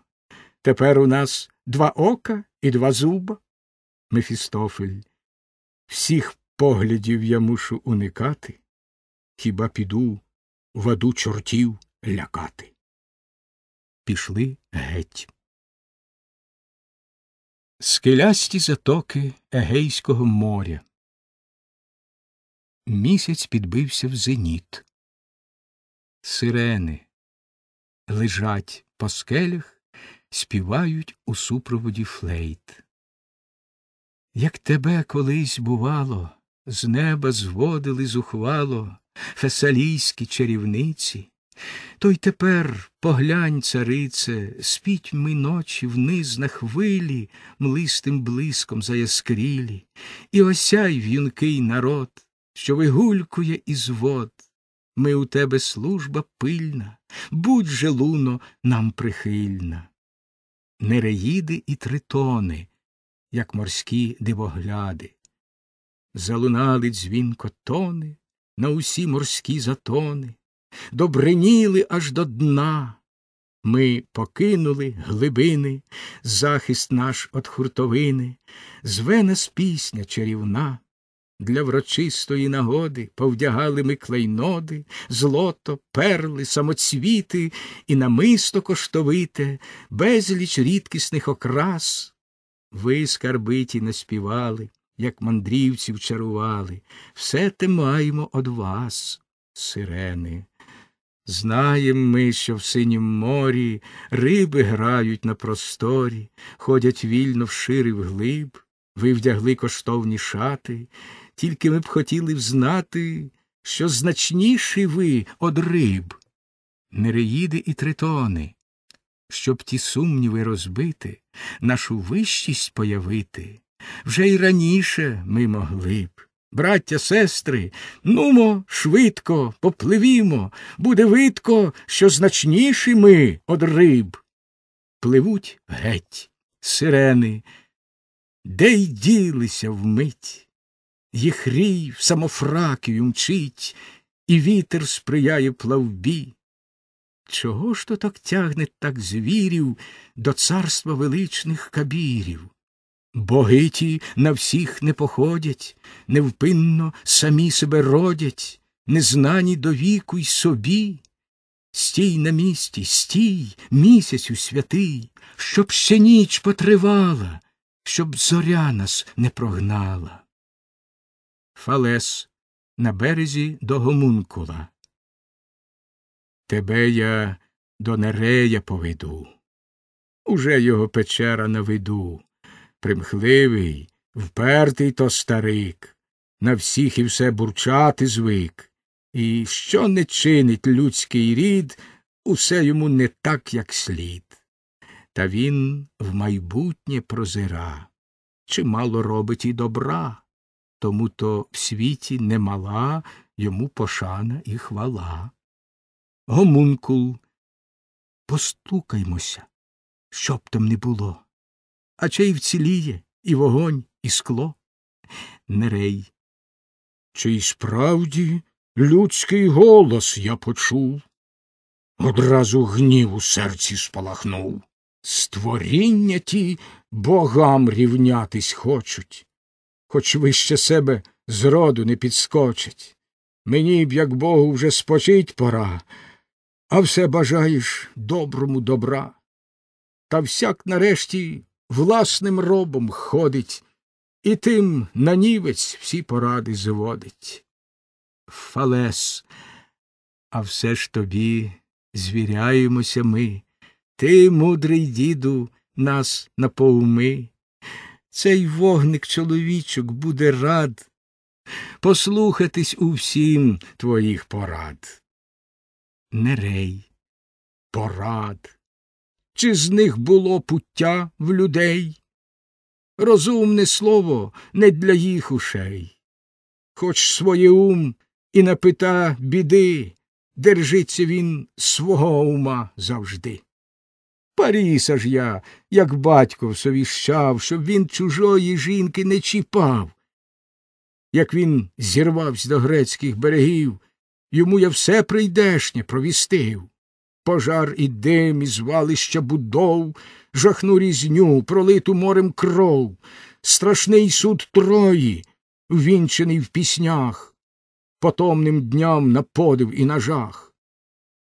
Тепер у нас два ока і два зуба. Мефістофель, всіх поглядів я мушу уникати, хіба піду в аду чортів лякати. Пішли геть. Скелясті затоки Егейського моря. Місяць підбився в зеніт. Сирени лежать по скелях, співають у супроводі флейт. Як тебе колись, бувало, з неба зводили зухвало фесалійські чарівниці, то й тепер поглянь, царице, спіть мій ночі вниз на хвилі, млистим блиском заяскрілі, і осяй в'юнкий народ, що вигулькує із вод. Ми у тебе служба пильна, будь же, луно, нам прихильна. Нереїди і тритони, як морські дивогляди, залунали дзвінко тони на усі морські затони, добриніли аж до дна. Ми покинули глибини, захист наш от хуртовини, зве нас пісня чарівна. Для врочистої нагоди повдягали ми клейноди, злото, перли, самоцвіти і намисто коштовите, безліч рідкісних окрас. Ви, скарбиті, наспівали, як мандрівців чарували, все те маємо од вас. сирени. Знаєм ми, що в синім морі риби грають на просторі, ходять вільно вшир і вглиб, ви вдягли коштовні шати, тільки ми б хотіли взнати, що значніші ви од риб, нереїди і тритони, щоб ті сумніви розбити, нашу вищість появити, вже й раніше ми могли б. Браття, сестри, нумо, швидко, попливімо, буде видко, що значніші ми од риб. Пливуть геть, сирени, де й ділися вмить, їх рій в самофракію мчить, і вітер сприяє плавбі. Чого ж то так тягне так звірів до царства величних кабірів? Боги ті на всіх не походять, невпинно самі себе родять, незнані до віку й собі. Стій на місці, стій, місяцю святий, щоб ще ніч потривала, щоб зоря нас не прогнала. Фалес на березі до гомункула. Тебе я до Нерея поведу. Уже його печера на виду примхливий, впертий то старик, на всіх і все бурчати звик, і що не чинить людський рід, усе йому не так, як слід. Та він в майбутнє прозира, чимало робить і добра, тому то в світі немала йому пошана і хвала. Гомункул, постукаймося, щоб там не було а чи й вціліє і вогонь, і скло. Нерей. Чи й справді людський голос я почув? Одразу гнів у серці спалахнув. Створіння ті богам рівнятись хочуть, хоч вище себе зроду не підскочить. Мені б, як Богу, вже спочить пора, а все бажаєш доброму добра. Та всяк нарешті власним робом ходить, і тим на нівець всі поради зводить. Фалес, а все ж тобі звіряємося ми, ти, мудрий діду, нас напоуми. Цей вогник чоловічок буде рад послухатись у всім твоїх порад. Нерей, порад чи з них було пуття в людей? Розумне слово не для їх ушей. Хоч своє ум і на пита біди, держиться він свого ума завжди. Паріса ж я, як батько всовіщав, щоб він чужої жінки не чіпав. Як він зірвався до грецьких берегів, йому я все прийдешнє провістив пожар і дим, і звалища будов, жахну різню, пролиту морем кров, страшний суд Трої, вінчений в піснях, потомним дням на подив і на жах.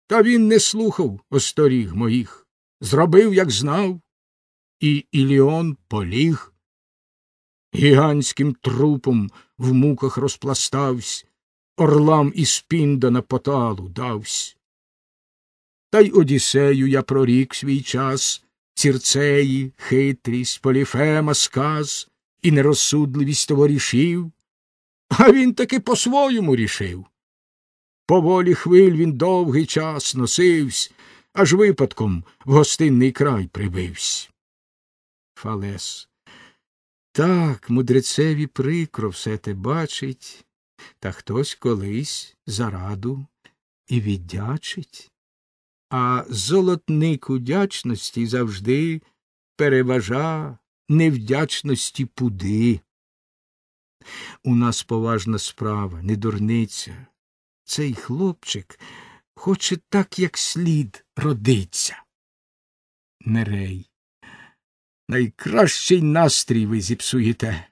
Та він не слухав осторіг моїх, зробив, як знав, і Іліон поліг. Гігантським трупом в муках розпластавсь, орлам із пінда на поталу давсь. Та й Одіссею я прорік свій час, цірцеї, хитрість, поліфема, сказ і нерозсудливість того рішив, а він таки по-своєму рішив. По волі хвиль він довгий час носивсь, аж випадком в гостинний край прибивсь. Фалес. Так, мудрецеві прикро все те бачить, та хтось колись зараду і віддячить а золотник удячності завжди переважа невдячності пуди. У нас поважна справа, не дурниця. Цей хлопчик хоче так, як слід родиться. Нерей. Найкращий настрій ви зіпсуєте.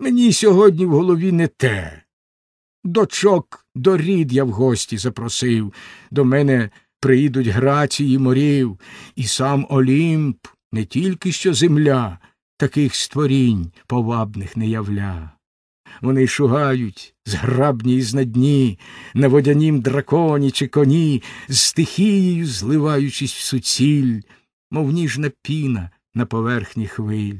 Мені сьогодні в голові не те. Дочок до рід я в гості запросив, до мене приїдуть грації морів, і сам Олімп не тільки що земля таких створінь повабних не явля. вони шугають, зграбні і знадні, на водянім драконі чи коні, з стихією зливаючись в суціль, мов ніжна піна на поверхні хвиль.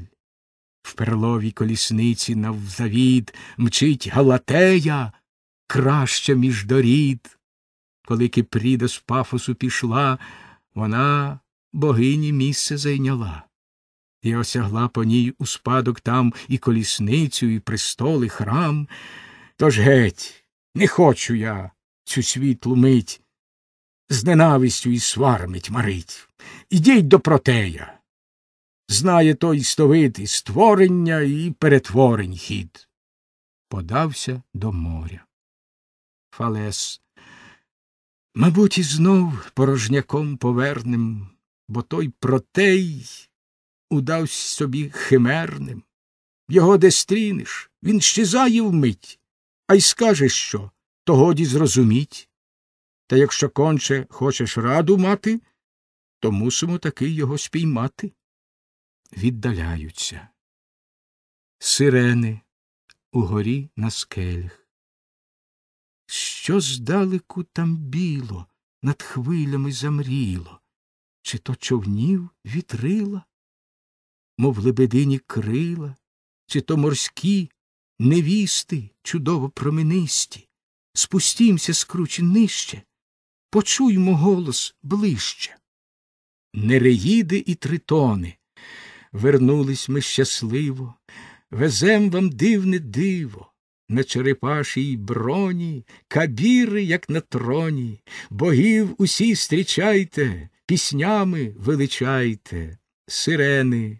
В перловій колісниці навзавід мчить Галатея, краща між дорід. Коли Кипріда з пафосу пішла, вона богині місце зайняла і осягла по ній у спадок там і колісницю, і престол, і храм. Тож геть, не хочу я цю світлу мить з ненавистю і сварами тьмарить. Ідіть до протея. Знає той стовид і створення, і перетворень хід. Подався до моря. Фалес. Мабуть, і знов порожняком повернем, бо той протей удався собі химерним. Його де стрінеш, він щезає вмить, а й скаже що, то годі зрозуміть. Та якщо конче хочеш раду мати, то мусимо таки його спіймати. Віддаляються. Сирени угорі на скелях. Що здалеку там біло, над хвилями замріло, чи то човнів вітрила? мов лебедині крила, чи то морські невісти чудово променисті. Спустімся скруче нижче, почуймо голос ближче. Нереїди і тритони, вернулись ми щасливо, везем вам дивне диво, на черепашій броні, кабіри, як на троні, богів усі стрічайте, піснями величайте, сирени,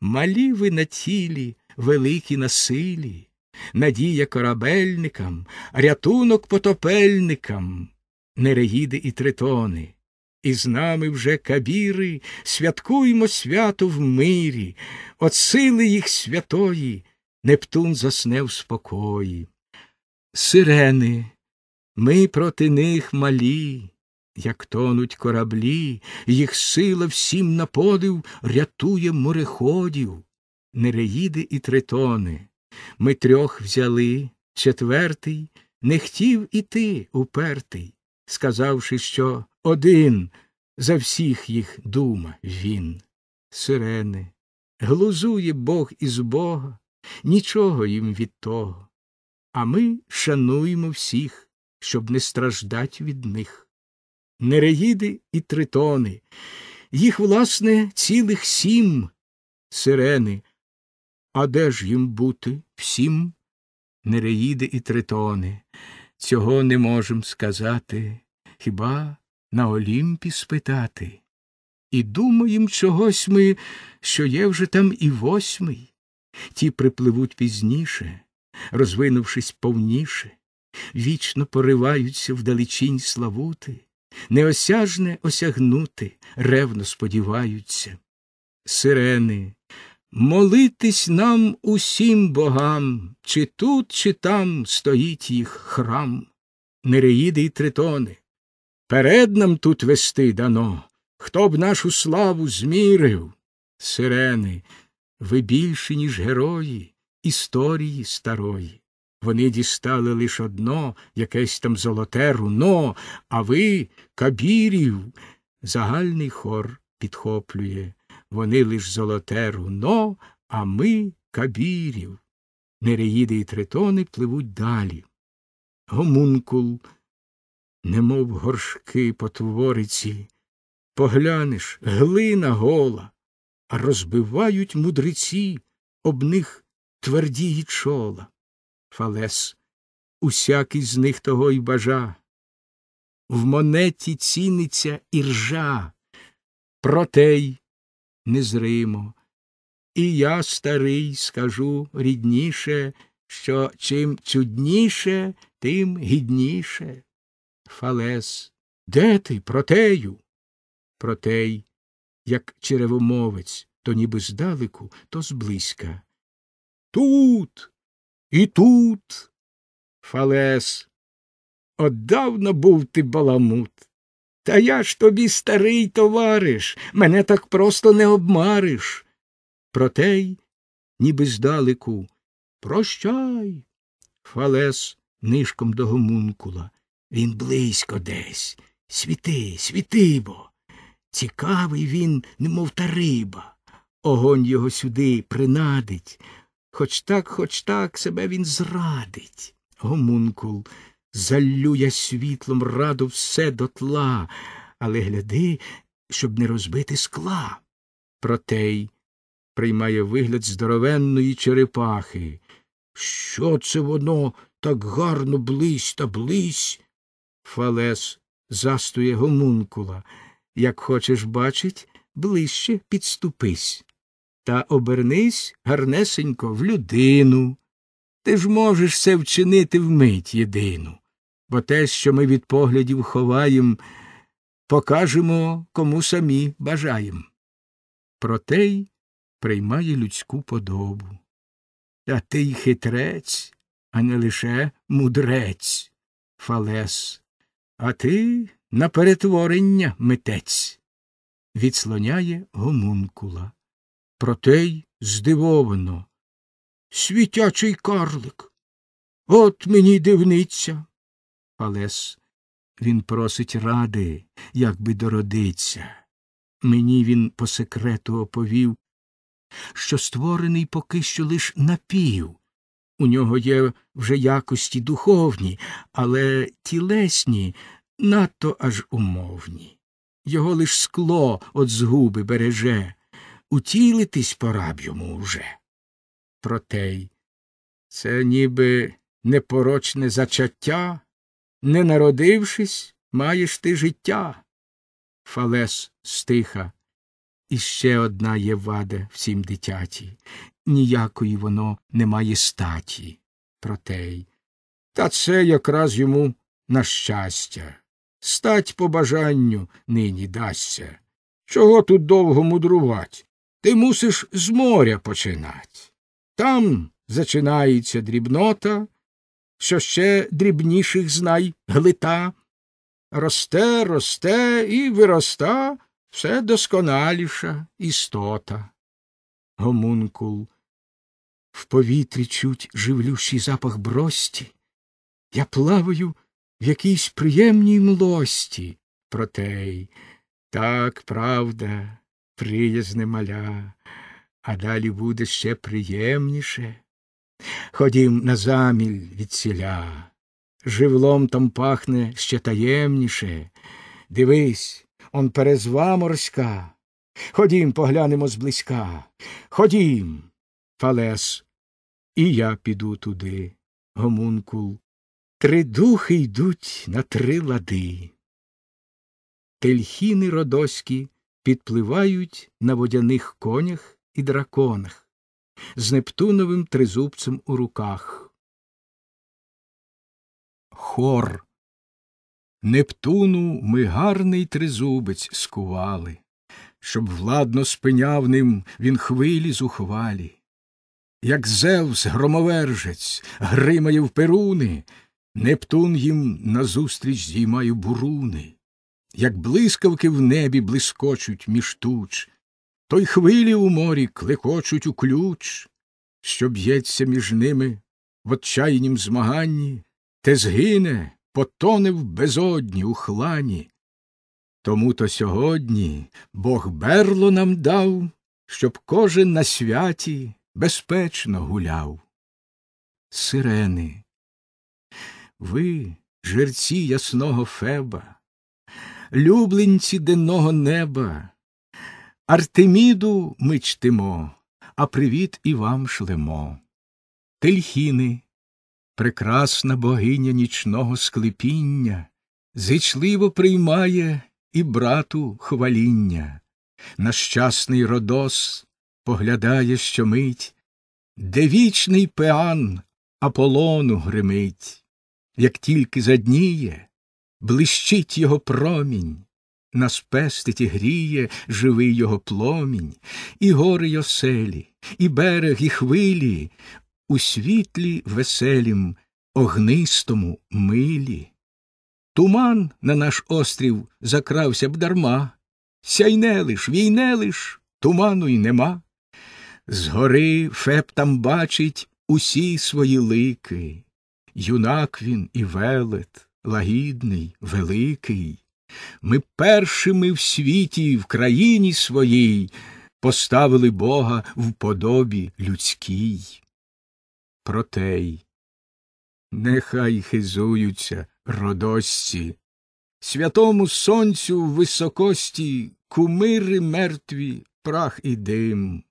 Малі ви на тілі, великі на силі, надія корабельникам, рятунок потопельникам, нереїди і тритони. І з нами вже кабіри, святкуймо свято в мирі, от сили їх святої, Нептун засне в спокої. Сирени, ми проти них малі, як тонуть кораблі, їх сила всім на подив рятує мореходів, нереїди і тритони. Ми трьох взяли, четвертий не хотів іти упертий, сказавши, що один за всіх їх дума він. Сирени, глузує Бог із Бога, нічого їм від того. А ми шануємо всіх, щоб не страждать від них. Нереїди і тритони, їх, власне, цілих сім сирени. А де ж їм бути всім? Нереїди і тритони, цього не можем сказати, хіба на Олімпі спитати? І думаєм чогось ми, що є вже там і восьмий, ті припливуть пізніше, розвинувшись повніше, вічно пориваються вдалечінь славути неосяжне осягнути, ревно сподіваються. Сирени, молитись нам усім богам, чи тут, чи там стоїть їх храм, нереїди й тритони. Перед нам тут вести дано, хто б нашу славу змірив. Сирени, ви більші, ніж герої історії старої. Вони дістали лиш одно, якесь там золоте руно, а ви кабірів. Загальний хор підхоплює. Вони лиш золоте руно, а ми кабірів. Нереїди і тритони пливуть далі. Гомункул, немов горшки потвориці, поглянеш глина гола, а розбивають мудреці об них твердії чола. Фалес, усякий з них того й бажа. В монеті ціниться іржа, протей незримо. І я, старий, скажу рідніше, що чим чудніше, тим гідніше. Фалес, де ти, протею? Протей, як черевомовець, то ніби здалеку, то зблизька. Тут. І тут. Фалес. Отдавна був ти баламут. Та я ж тобі старий товариш, мене так просто не обмариш. Протей, ніби здалеку, Прощай. Фалес нишком до гомункула. Він близько десь. Світи, світи бо. Цікавий він, немов та риба. Огонь його сюди принадить. Хоч так, хоч так себе він зрадить. Гомункул залює світлом раду все дотла, але гляди, щоб не розбити скла. Протей приймає вигляд здоровенної черепахи. Що це воно так гарно близь та близь? Фалес застує гомункула. Як хочеш бачить, ближче підступись. Та обернись гарнесенько в людину. Ти ж можеш це вчинити вмить єдину, бо те, що ми від поглядів ховаєм, покажемо, кому самі бажаєм. Протей приймає людську подобу. Та ти й хитрець, а не лише мудрець, Фалес, а ти на перетворення митець. Відслоняє гомункула. Протей здивовано. Світячий карлик. От мені дивниця. Фалес, він просить ради, як би дородиться. Мені він по секрету оповів, що створений поки що лиш напів. У нього є вже якості духовні, але тілесні надто аж умовні. Його лиш скло от згуби береже, утілитись пора б йому уже. Протей, це ніби непорочне зачаття, не народившись, маєш ти життя. Фалес стиха. І ще одна є вада всім дитяті. Ніякої воно не має статі. Протей. Та це якраз йому на щастя. Стать по бажанню нині дасться. Чого тут довго мудрувать? Ти мусиш з моря починать. Там зачинається дрібнота, що ще дрібніших знай глита. Росте, росте і вироста все досконаліша істота. Гомункул в повітрі чуть живлющий запах брості. Я плаваю в якійсь приємній млості. Протей, так, правда, приязне маля, а далі буде ще приємніше. Ходім на заміль від ціля, живлом там пахне ще таємніше. Дивись, он перезва морська. Ходім, поглянемо зблизька. Ходім, Фалес, і я піду туди, гомункул. Три духи йдуть на три лади. Тельхіни родоські підпливають на водяних конях і драконах з Нептуновим тризубцем у руках. Хор. Нептуну ми гарний тризубець скували, щоб владно спиняв ним він хвилі зухвалі. Як Зевс громовержець гримає в перуни, Нептун їм назустріч зіймає буруни, як блискавки в небі блискочуть між туч, то й хвилі у морі клекочуть у ключ, що б'ється між ними в отчайнім змаганні, те згине, потоне в безодні у хлані. Тому то сьогодні Бог берло нам дав, щоб кожен на святі безпечно гуляв. Сирени. Ви, жерці ясного Феба, любленці денного неба, Артеміду ми чтимо, а привіт і вам шлемо. Тельхіни, прекрасна богиня нічного склепіння, зичливо приймає і брату хваління. На щасний Родос поглядає щомить, де вічний пеан Аполону гримить, як тільки задніє, блищить його промінь, нас пестить і гріє живий його пломінь, і гори й оселі, і берег, і хвилі, у світлі веселім, огнистому милі. Туман на наш острів закрався б дарма, сяйне лиш, війне лиш, туману й нема. Згори Феб там бачить усі свої лики, юнак він і велет, лагідний, великий. Ми першими в світі, в країні своїй поставили Бога в подобі людській. Протей, нехай хизуються родосці, святому сонцю в високості кумири мертві, прах і дим.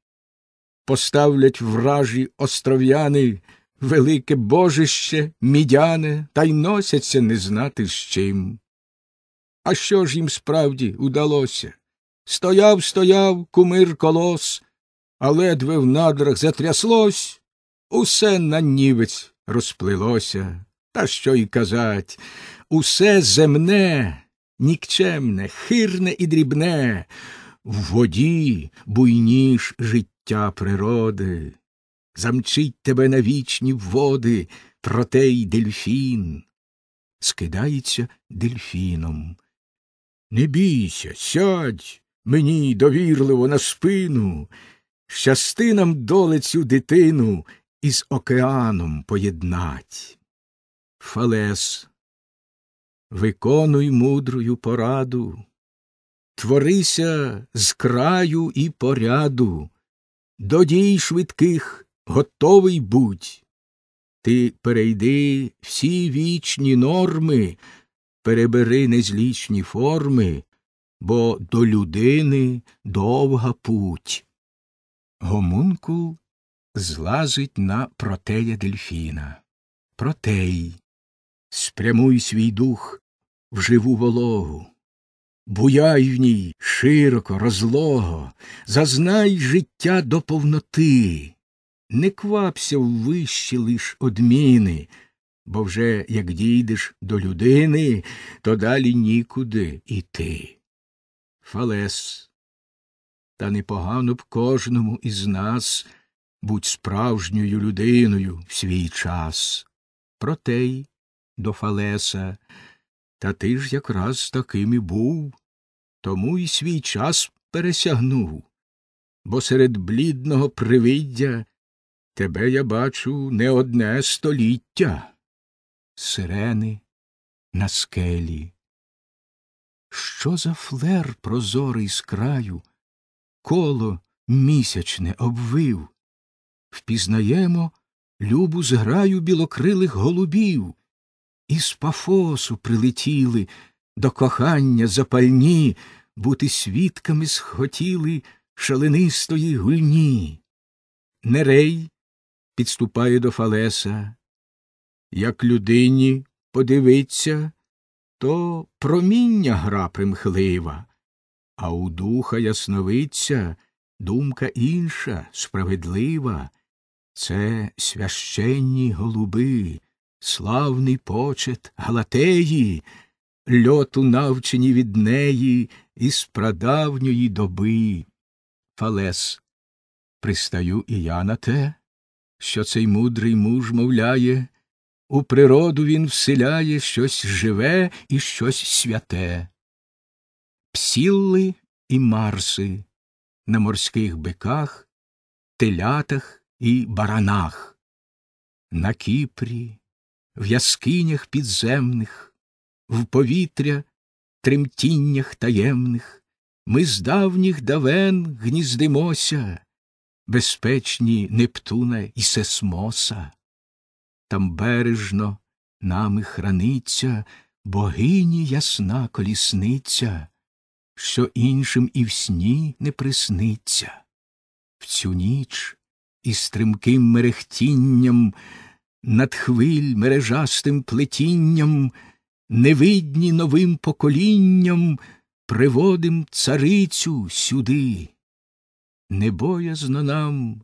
Поставлять вражі остров'яни велике божище, мідяне, та й носяться не знати з чим. А що ж їм справді удалося? Стояв, стояв кумир колос, а ледве в надрах затряслось, усе на нівець розплилося. Та що й казать, усе земне, нікчемне, хирне і дрібне, в воді буйніш життя природи, замчить тебе на вічні води, протей дельфін, скидається дельфіном. Не бійся, сядь мені довірливо на спину, щасти нам доле цю дитину із океаном поєднать. Фалес, виконуй мудрую пораду, творися з краю і поряду, до дій швидких готовий будь. Ти перейди всі вічні норми, перебери незлічні форми, бо до людини довга путь. Гомункул злазить на протея дельфіна. Протей, спрямуй свій дух в живу вологу, буяй в ній широко, розлого, зазнай життя до повноти, не квапся в вищі лиш одміни, бо вже як дійдеш до людини, то далі нікуди іти. Фалес, та непогано б кожному із нас будь справжньою людиною в свій час. Протей до Фалеса, та ти ж якраз таким і був, тому й свій час пересягнув, бо серед блідного привиддя тебе я бачу не одне століття. Сирени на скелі. Що за флер прозорий з краю, коло місячне обвив, впізнаємо любу зграю білокрилих голубів, із пафосу прилетіли до кохання запальні, бути свідками схотіли шаленистої гульні. Нерей підступає до Фалеса. Як людині подивиться, то проміння гра примхлива, а у духа ясновидця думка інша, справедлива. Це священні голуби, славний почет Галатеї, льоту навчені від неї із прадавньої доби. Фалес, пристаю і я на те, що цей мудрий муж мовляє, у природу він вселяє щось живе і щось святе. Псілли і марси на морських биках, телятах і баранах, на Кіпрі, в яскинях підземних, в повітря, тремтіннях таємних, ми з давніх давен гніздимося, безпечні Нептуна і Сесмоса. Там бережно нами храниться богині ясна колісниця, що іншим і в сні не присниться. В цю ніч із стрімким мерехтінням, над хвиль мережастим плетінням, невидні новим поколінням приводим царицю сюди. Не боязно нам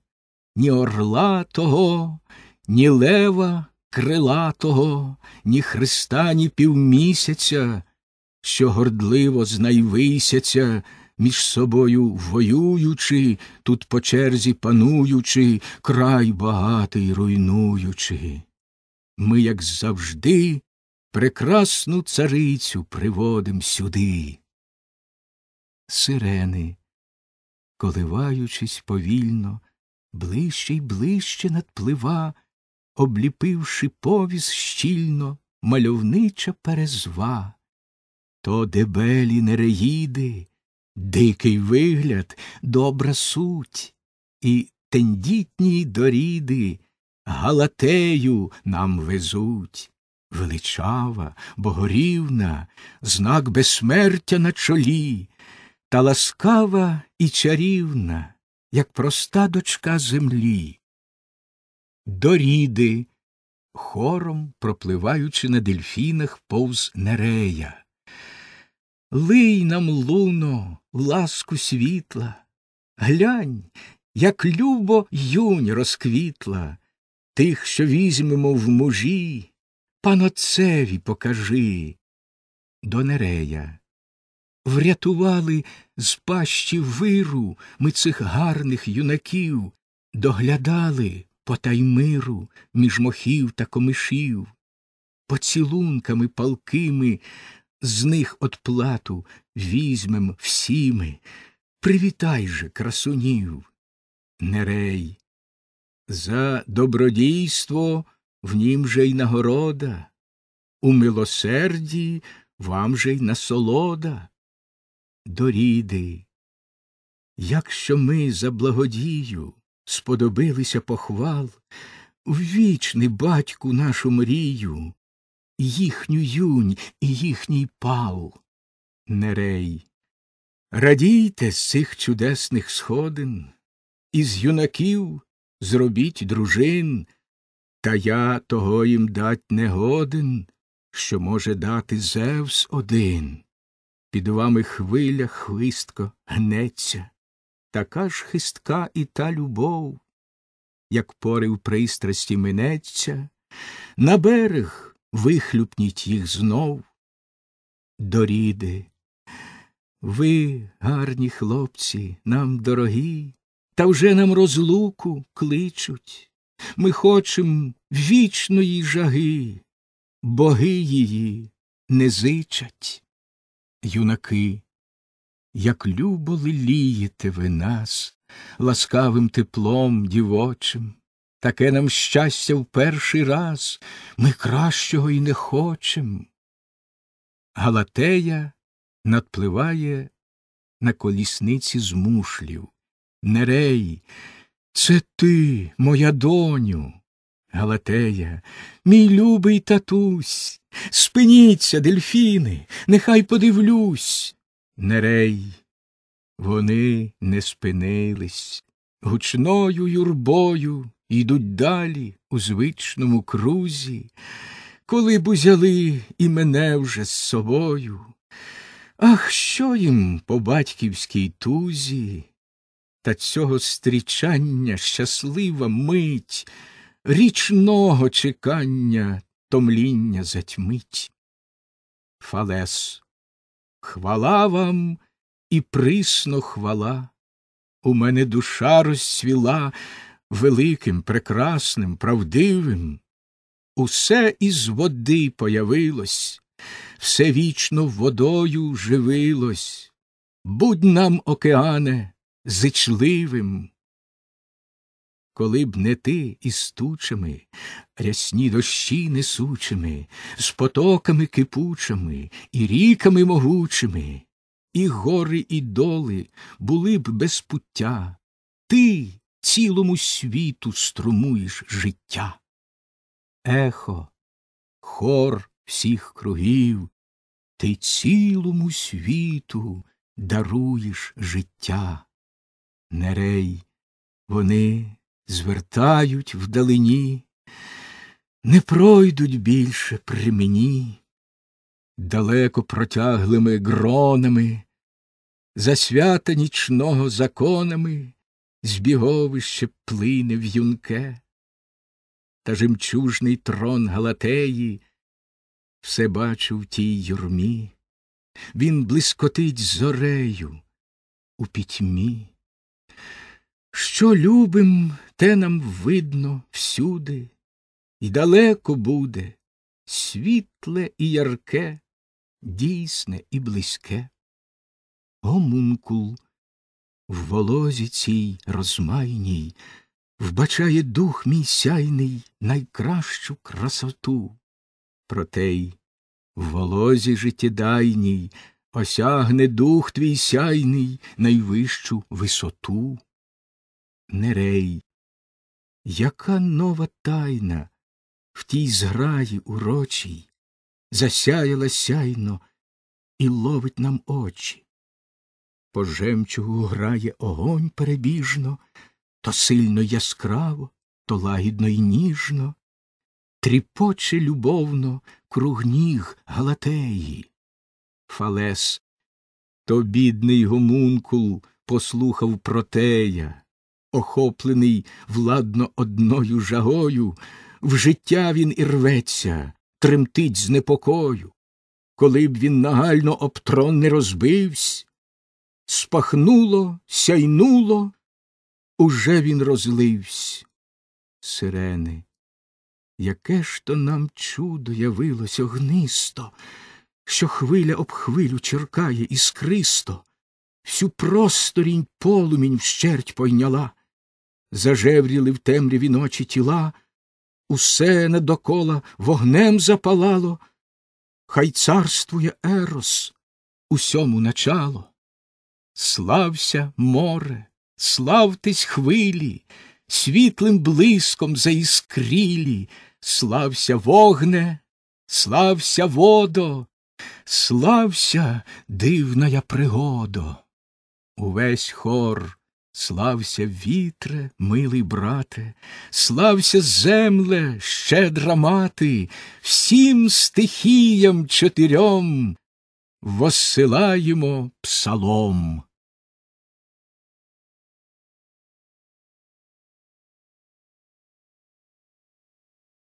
ні орла того, ні лева крилатого, ні христа, ні півмісяця, що гордливо знайвисяться, між собою воюючи, тут по черзі пануючи, край багатий руйнуючи. Ми, як завжди, прекрасну царицю приводим сюди. Сирени, коливаючись повільно, ближче й ближче надплива, обліпивши повіз щільно мальовнича перезва. То дебелі нереїди, дикий вигляд, добра суть, і тендітні доріди Галатею нам везуть. Величава, богорівна, знак безсмертя на чолі, та ласкава і чарівна, як проста дочка землі. Доріди, хором пропливаючи на дельфінах повз нерея. Лий нам луно, ласку світла, глянь, як любо юнь розквітла, тих, що візьмемо в мужі, панотцеві покажи. До нерея. Врятували з пащі виру ми цих гарних юнаків, доглядали по таймиру між мохів та комишів, поцілунками палкими з них отплату візьмем всі ми. Привітай же, красунів, Нерей. За добродійство в нім же й нагорода, у милосерді вам же й насолода. Доріди, якщо ми за благодію сподобилися похвал, ввічний батьку нашу мрію, їхню юнь і їхній пал. Нерей, радійте з цих чудесних сходин, із юнаків зробіть дружин, та я того їм дать не годен, що може дати Зевс один. Під вами хвиля хвистко гнеться, така ж хистка і та любов, як порив пристрасті минеться, на берег вихлюпніть їх знов. Доріди, ви, гарні хлопці, нам дорогі, та вже нам розлуку кличуть. Ми хочем вічної жаги, боги її не зичать. Юнаки, як любо лілієте ви нас, ласкавим теплом дівочим, таке нам щастя в перший раз, ми кращого й не хочем. Галатея надпливає на колісниці з мушлів. Нерей, це ти, моя доню. Галатея, мій любий татусь, спиніться, дельфіни, нехай подивлюсь. Нерей, вони не спинились, гучною юрбою йдуть далі у звичному крузі, коли б узяли і мене вже з собою. Ах, що їм по батьківській тузі, та цього стрічання щаслива мить, річного чекання томління затьмить. Фалес, хвала вам і присно хвала, у мене душа розцвіла великим, прекрасним, правдивим. Усе із води появилось, все вічно водою живилось. Будь нам, океане, зичливим. Коли б не ти із тучами, рясні дощі несучими, з потоками кипучими і ріками могучими, і гори, і доли були б без пуття, ти цілому світу струмуєш життя. Ехо, хор всіх кругів, ти цілому світу даруєш життя. Нерей, вони звертають вдалині, не пройдуть більше при мені, далеко протяглими гронами, за свята нічного законами збіговище плине в юнке, та жемчужний трон Галатеї все бачу в тій юрмі, він блискотить зорею у пітьмі. Що любим, те нам видно всюди, І далеко буде світле і ярке, дійсне і близьке. Гомункул в волозі цій розмайній вбачає дух мій сяйний найкращу красоту. Проте й в волозі життєдайній осягне дух твій сяйний найвищу висоту. Нерей, яка нова тайна в тій зграї урочій засяяла сяйно і ловить нам очі. По жемчугу грає огонь перебіжно, то сильно яскраво, то лагідно й ніжно, тріпоче любовно круг ніг Галатеї. Фалес, то бідний гомункул послухав протея, охоплений владно одною жагою, в життя він і рветься, тремтить з непокою. Коли б він нагально об трон не розбивсь, спахнуло, сяйнуло, уже він розливсь. Сирени, яке ж то нам чудо явилось огнисто, що хвиля об хвилю черкає іскристо, всю просторінь полумінь вщерть пойняла, зажевріли в темряві ночі тіла, усе недокола вогнем запалало, хай царствує Ерос, усьому начало. Слався море, славтесь хвилі, світлим блиском заіскрілі, слався вогне, слався водо, слався дивная пригодо. Увесь хор, слався вітре, милий брате, слався земле, щедра мати, всім стихіям чотирьом воссилаємо псалом.